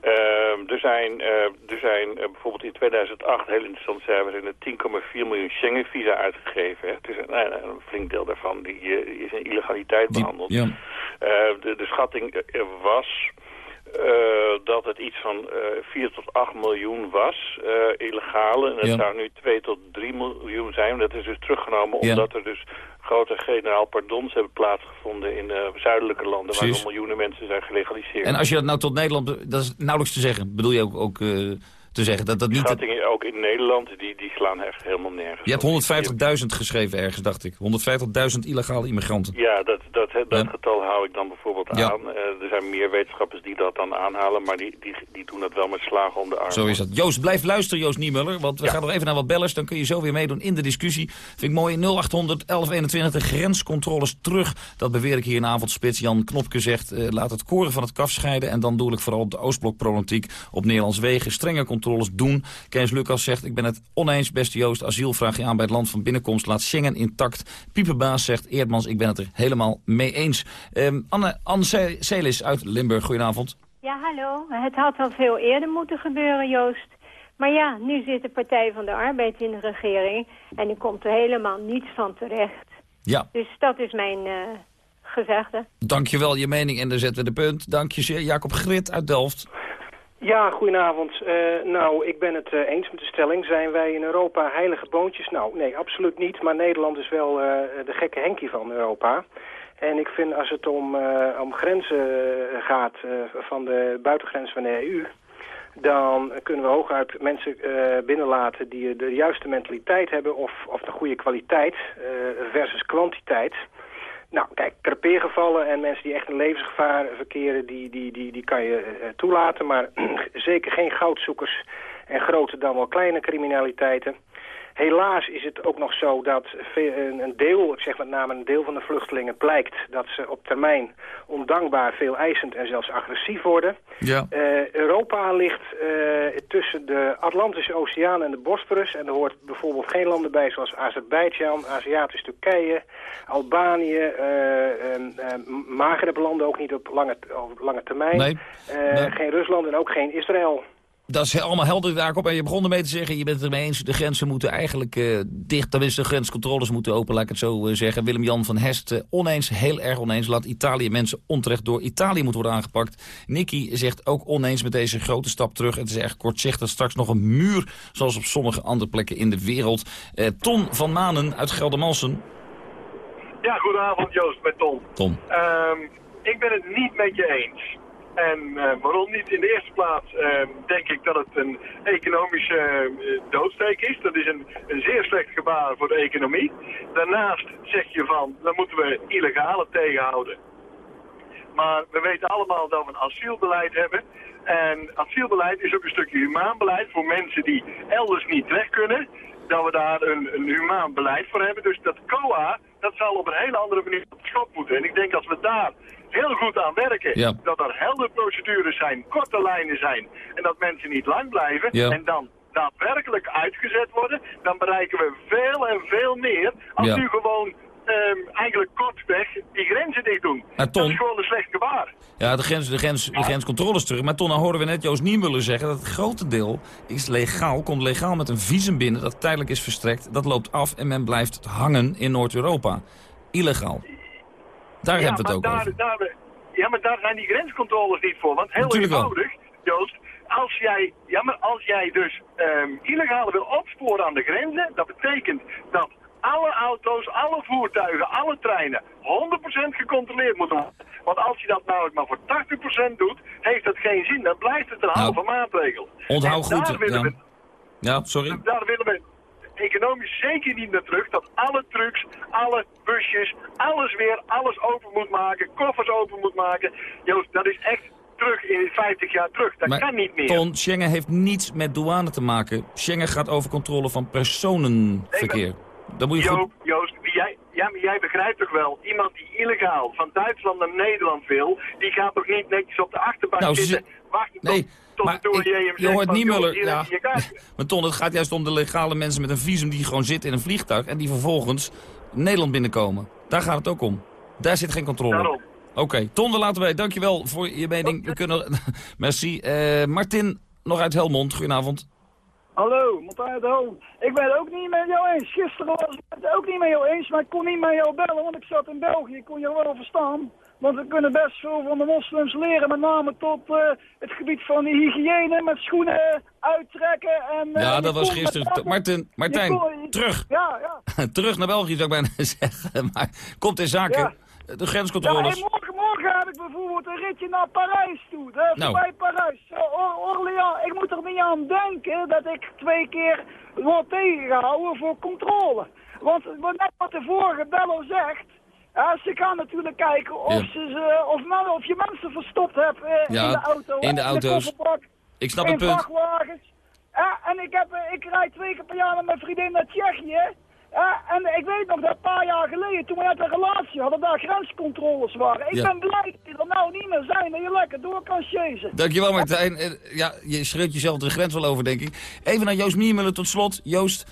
Ehm, er zijn, eh, er zijn eh, bijvoorbeeld in 2008, heel interessant cijfer, zijn er 10,4 miljoen Schengen-visa uitgegeven. Hè. Het is een, flink deel daarvan die, eh, is in illegaliteit behandeld. ja. De, de schatting was eh, dat het iets van eh 4 tot 8 miljoen was, eh illegale. En het Ja. zou nu 2 tot 3 miljoen zijn. Dat is dus teruggenomen Ja. omdat er dus grote generaal pardons hebben plaatsgevonden in de zuidelijke landen... waar Precies. dan miljoenen mensen zijn gelegaliseerd. En als je dat nou tot Nederland, dat is nauwelijks te zeggen. Bedoel je ook, ook te zeggen dat dat niet... Schattingen ook in Nederland, die, die slaan echt helemaal nergens. Je hebt 150.000 geschreven ergens, dacht ik. 150.000 illegale immigranten. Ja, dat, dat, dat Ja. getal hou ik dan bijvoorbeeld Ja. aan. Eh, er zijn meer wetenschappers die dat dan aanhalen, maar die, die, die doen dat wel met slagen om de arm. Zo is dat. Joost, blijf luisteren, Joost Niemuller. Want we gaan nog even naar wat bellers. Dan kun je zo weer meedoen in de discussie. Vind ik mooi. 0800 1121. De grenscontroles terug. Dat beweer ik hier in avondspits. Jan Knopke zegt, eh, laat het koren van het kaf scheiden. En dan doe ik vooral op de Oostblokproblematiek. Op Nederlands wegen. Strenge controles doen. Kees Lucas zegt, ik ben het oneens. Beste Joost, asiel vraag je aan bij het land van binnenkomst. Laat Schengen intact. Pieperbaas zegt, Eerdmans, ik ben het er helemaal mee eens. Ehm, Anne, Anne Celis uit Limburg. Goedenavond. Ja, hallo. Het had al veel eerder moeten gebeuren, Joost. Maar ja, nu zit de Partij van de Arbeid in de regering... en er komt er helemaal niets van terecht. Ja. Dus dat is mijn eh gezegde. Dankjewel, je mening en daar zetten we de punt. Dank je zeer. Jacob Grit uit Delft. Ja, goedenavond. Eh, nou, ik ben het eh, eens met de stelling. Zijn wij in Europa heilige boontjes? Nou, nee, absoluut niet. Maar Nederland is wel eh, de gekke Henkie van Europa. En ik vind als het om, om grenzen gaat van de buitengrens van de EU... dan kunnen we hooguit mensen binnenlaten die de juiste mentaliteit hebben... of, of de goede kwaliteit versus kwantiteit... Nou, kijk, crepeergevallen en mensen die echt in levensgevaar verkeren, die, die, die, die kan je eh, toelaten. Maar zeker geen goudzoekers en grote dan wel kleine criminaliteiten. Helaas is het ook nog zo dat een deel, ik zeg met name een deel van de vluchtelingen, blijkt dat ze op termijn ondankbaar veel eisend en zelfs agressief worden. Ja. Eh, Europa ligt eh, tussen de Atlantische Oceaan en de Bosporus. En er hoort bijvoorbeeld geen landen bij zoals Azerbeidzjan, Aziatisch Turkije, Albanië, eh eh, Maghreb-landen ook niet op lange, op lange termijn. Nee. Nee. Geen Rusland en ook geen Israël. Dat is allemaal helder, Jacob. En je begon ermee te zeggen, je bent het ermee eens... de grenzen moeten eigenlijk eh, dicht, tenminste de grenscontroles moeten open, laat ik het zo eh, zeggen. Willem-Jan van Hest, eh, oneens, heel erg oneens. Laat Italië mensen onterecht door Italië moeten worden aangepakt. Nicky zegt ook oneens met deze grote stap terug. Het is erg kortzichtig, straks nog een muur... zoals op sommige andere plekken in de wereld. Ton van Manen uit Geldermalsen. Ja, goedenavond Joost, met Tom. Tom. Ehm, ik ben het niet met je eens. En eh, waarom niet? In de eerste plaats ehm, denk ik dat het een economische eh, doodsteek is. Dat is een, een zeer slecht gebaar voor de economie. Daarnaast zeg je van, dan moeten we illegale tegenhouden. Maar we weten allemaal dat we een asielbeleid hebben. En asielbeleid is ook een stukje humaan beleid voor mensen die elders niet terecht kunnen. Dat we daar een, een humaan beleid voor hebben. Dus dat COA, dat zal op een hele andere manier op schop moeten. En ik denk als we daar heel goed aan werken, Ja. dat er heldere procedures zijn, korte lijnen zijn. En dat mensen niet lang blijven. Ja. En dan daadwerkelijk uitgezet worden, dan bereiken we veel en veel meer als Ja. nu gewoon ehm, eigenlijk kortweg die grenzen dicht doen. Maar Ton- Dat is gewoon een slecht gebaar. Ja, de, grens, de, grens, de grenscontroles terug. Maar toen nou hoorden we net Joost Niemuller zeggen... dat het grote deel is legaal, komt legaal met een visum binnen... dat tijdelijk is verstrekt. Dat loopt af en men blijft hangen in Noord-Europa. Illegaal. Daar ja, hebben we het ook over. daar, Daar, ja, maar daar zijn die grenscontroles niet voor. Want heel Natuurlijk wel. eenvoudig, Joost, als jij, ja, maar als jij dus ehm illegale wil opsporen aan de grenzen, dat betekent dat alle auto's, alle voertuigen, alle treinen 100% gecontroleerd moeten worden. Want als je dat namelijk maar voor 80% doet, heeft dat geen zin. Dan blijft het een Nou, halve maatregel. Onthoud En goed. Ja. we, ja, sorry. daar willen we economisch zeker niet naar terug. Dat alle trucks, alle busjes, alles weer, alles open moet maken, koffers open moet maken. Joost, dat is echt terug in 50 jaar terug. Dat kan niet meer. Ton, Schengen heeft niets met douane te maken. Schengen gaat over controle van personenverkeer. Dat moet je goed... Joost, wie jij, ja, maar jij begrijpt toch wel, iemand die illegaal van Duitsland naar Nederland wil, die gaat toch niet netjes op de achterbank Nou, ze- zitten, wachten Nee, tot, tot maar ik- je hoort van, niet joh, Muller, hier ja. Maar Ton, het gaat juist om de legale mensen met een visum die gewoon zitten in een vliegtuig en die vervolgens Nederland binnenkomen. Daar gaat het ook om. Daar zit geen controle. Daarom. Oké, Ton, we laten wij. Dankjewel voor je mening. We kunnen... Merci. Eh, Martin, nog uit Helmond. Goedenavond. Hallo, Martijn de Hoon. Ik ben het ook niet met jou eens. Gisteren was ik het ook niet met jou eens, maar ik kon niet met jou bellen, want ik zat in België. Ik kon je wel verstaan. Want we kunnen best veel van de moslims leren, met name tot eh, het gebied van de hygiëne, met schoenen uittrekken en... eh, Ja, dat was gisteren. Martin, Je Martijn, terug. Ja, ja. terug naar België zou ik bijna zeggen. Maar komt in zaken. Ja. De Ja, grenscontroles. hey, morgen, morgen heb ik bijvoorbeeld een ritje naar Parijs toe. Nou. Voorbij Parijs. Or- Orléans. Ik moet er niet aan denken dat ik twee keer word tegengehouden voor controle. Want wat net wat de vorige bello zegt... ja, ze gaan natuurlijk kijken of, Ja. ze, ze, of, men- of je mensen verstopt hebt eh, Ja, in de auto. in de auto's. kofferbak, Ik snap in het punt. vrachtwagens. Ja, en ik, heb, eh, ik rijd twee keer per jaar met mijn vriendin naar Tsjechië. Ja, en ik weet nog dat een paar jaar geleden, toen we net een relatie hadden, daar grenscontroles waren. Ik Ja. ben blij dat die er nou niet meer zijn, dat je lekker door kan chasen. Dankjewel Martijn. Eh, Ja, je schreeuwt jezelf de grens wel over, denk ik. Even naar Joost Miermuller tot slot. Joost,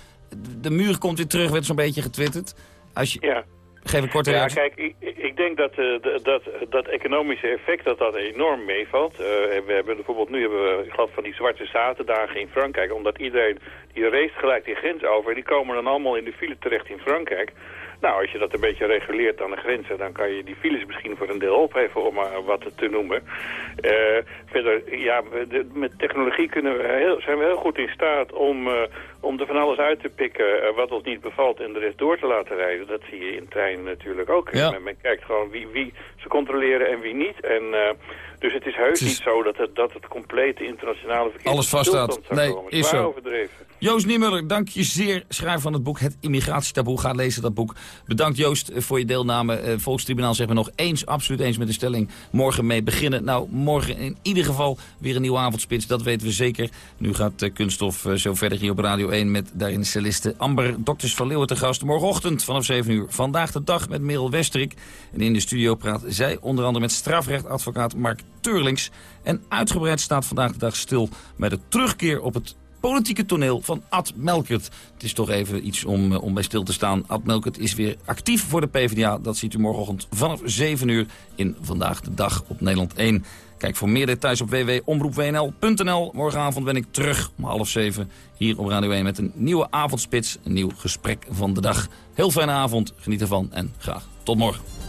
de muur komt weer terug, werd zo'n beetje getwitterd. Als je... Ja. Geef een korte Ja, reactie. kijk, ik, ik denk dat, de- dat dat economische effect dat dat enorm meevalt. Eh, we hebben bijvoorbeeld nu hebben we, geloof van die zwarte zaterdagen in Frankrijk, omdat iedereen die race gelijk die grens over, die komen dan allemaal in de file terecht in Frankrijk. Nou, als je dat een beetje reguleert aan de grenzen, dan kan je die files misschien voor een deel opheffen, om maar wat te noemen. Eh, verder, ja, de- met technologie kunnen we heel, zijn we heel goed in staat om, om er van alles uit te pikken eh, wat ons niet bevalt en de rest door te laten rijden. Dat zie je in treinen natuurlijk ook. Ja. Men, men kijkt gewoon wie, wie ze controleren en wie niet. En, eh, dus het is heus Het is- niet zo dat het, dat het complete internationale verkeer Alles vaststaat. Nee, komen. is zo. overdreven. Joost Niemuller, dank je zeer. Schrijver van het boek Het Immigratietaboe. Ga lezen dat boek. Bedankt Joost voor je deelname. Eh, Volkstribunaal zeggen we nog eens, absoluut eens met de stelling. Morgen mee beginnen. Nou, morgen in ieder geval weer een nieuwe avondspits. Dat weten we zeker. Nu gaat Kunststof zo verder hier op Radio 1 met daarin celliste Amber Dokters van Leeuwen te gast. Morgenochtend vanaf 7 uur. Vandaag de dag met Merel Westerik. En in de studio praat zij onder andere met strafrechtadvocaat Mark Turlings. En uitgebreid staat vandaag de dag stil bij de terugkeer op het politieke toneel van Ad Melkert. Het is toch even iets om, eh, om bij stil te staan. Ad Melkert is weer actief voor de PvdA. Dat ziet u morgenochtend vanaf 7 uur in Vandaag de Dag op Nederland 1. Kijk voor meer details op www.omroepwnl.nl. Morgenavond ben ik terug om half 7 hier op Radio 1 met een nieuwe avondspits. Een nieuw gesprek van de dag. Heel fijne avond, geniet ervan en graag tot morgen.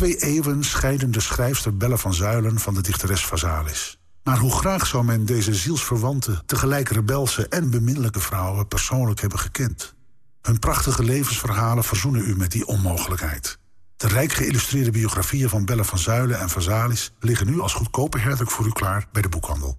Twee eeuwen scheiden de schrijfster Belle van Zuilen van de dichteres Vazalis. Maar hoe graag zou men deze zielsverwante, tegelijk rebelse en beminnelijke vrouwen persoonlijk hebben gekend? Hun prachtige levensverhalen verzoenen u met die onmogelijkheid. De rijk geïllustreerde biografieën van Belle van Zuilen en Vazalis liggen nu als goedkope herdruk voor u klaar bij de boekhandel.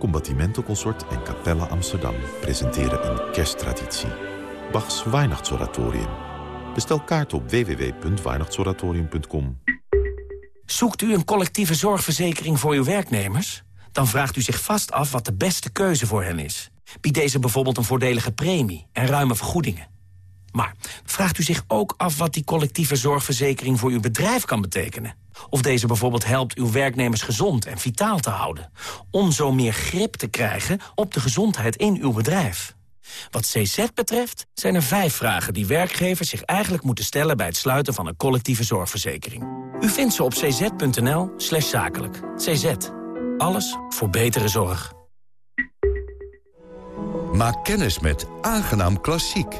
Combattimento Consort en Capella Amsterdam presenteren een kersttraditie. Bachs Weihnachtsoratorium. Bestel kaart op www.weihnachtsoratorium.com. Zoekt u een collectieve zorgverzekering voor uw werknemers? Dan vraagt u zich vast af wat de beste keuze voor hen is. Biedt deze bijvoorbeeld een voordelige premie en ruime vergoedingen? Maar vraagt u zich ook af wat die collectieve zorgverzekering voor uw bedrijf kan betekenen? Of deze bijvoorbeeld helpt uw werknemers gezond en vitaal te houden... om zo meer grip te krijgen op de gezondheid in uw bedrijf? Wat CZ betreft zijn er vijf vragen die werkgevers zich eigenlijk moeten stellen... bij het sluiten van een collectieve zorgverzekering. U vindt ze op cz.nl slash zakelijk. CZ. Alles voor betere zorg. Maak kennis met Aangenaam Klassiek.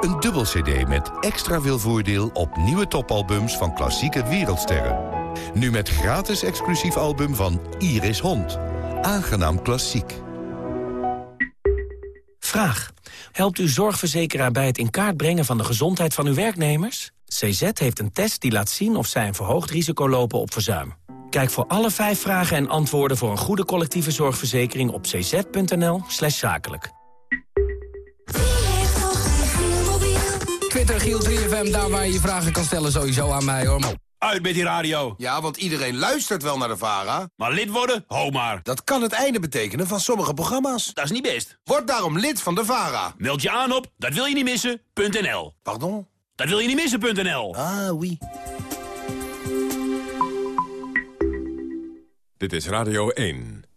Een dubbel cd met extra veel voordeel op nieuwe topalbums van klassieke wereldsterren. Nu met gratis exclusief album van Iris Hond. Aangenaam Klassiek. Vraag. Helpt uw zorgverzekeraar bij het in kaart brengen van de gezondheid van uw werknemers? CZ heeft een test die laat zien of zij een verhoogd risico lopen op verzuim. Kijk voor alle vijf vragen en antwoorden voor een goede collectieve zorgverzekering op cz.nl slash zakelijk. Twitter Giel 3FM, daar waar je je vragen kan stellen sowieso aan mij hoor. Uit met die radio. Ja, want iedereen luistert wel naar de VARA. Maar lid worden? Ho maar. Dat kan het einde betekenen van sommige programma's. Dat is niet best. Word daarom lid van de VARA. Meld je aan op dat wil je niet missen.nl. Pardon? Dat wil je niet missen.nl. Ah, oui. Dit is Radio 1.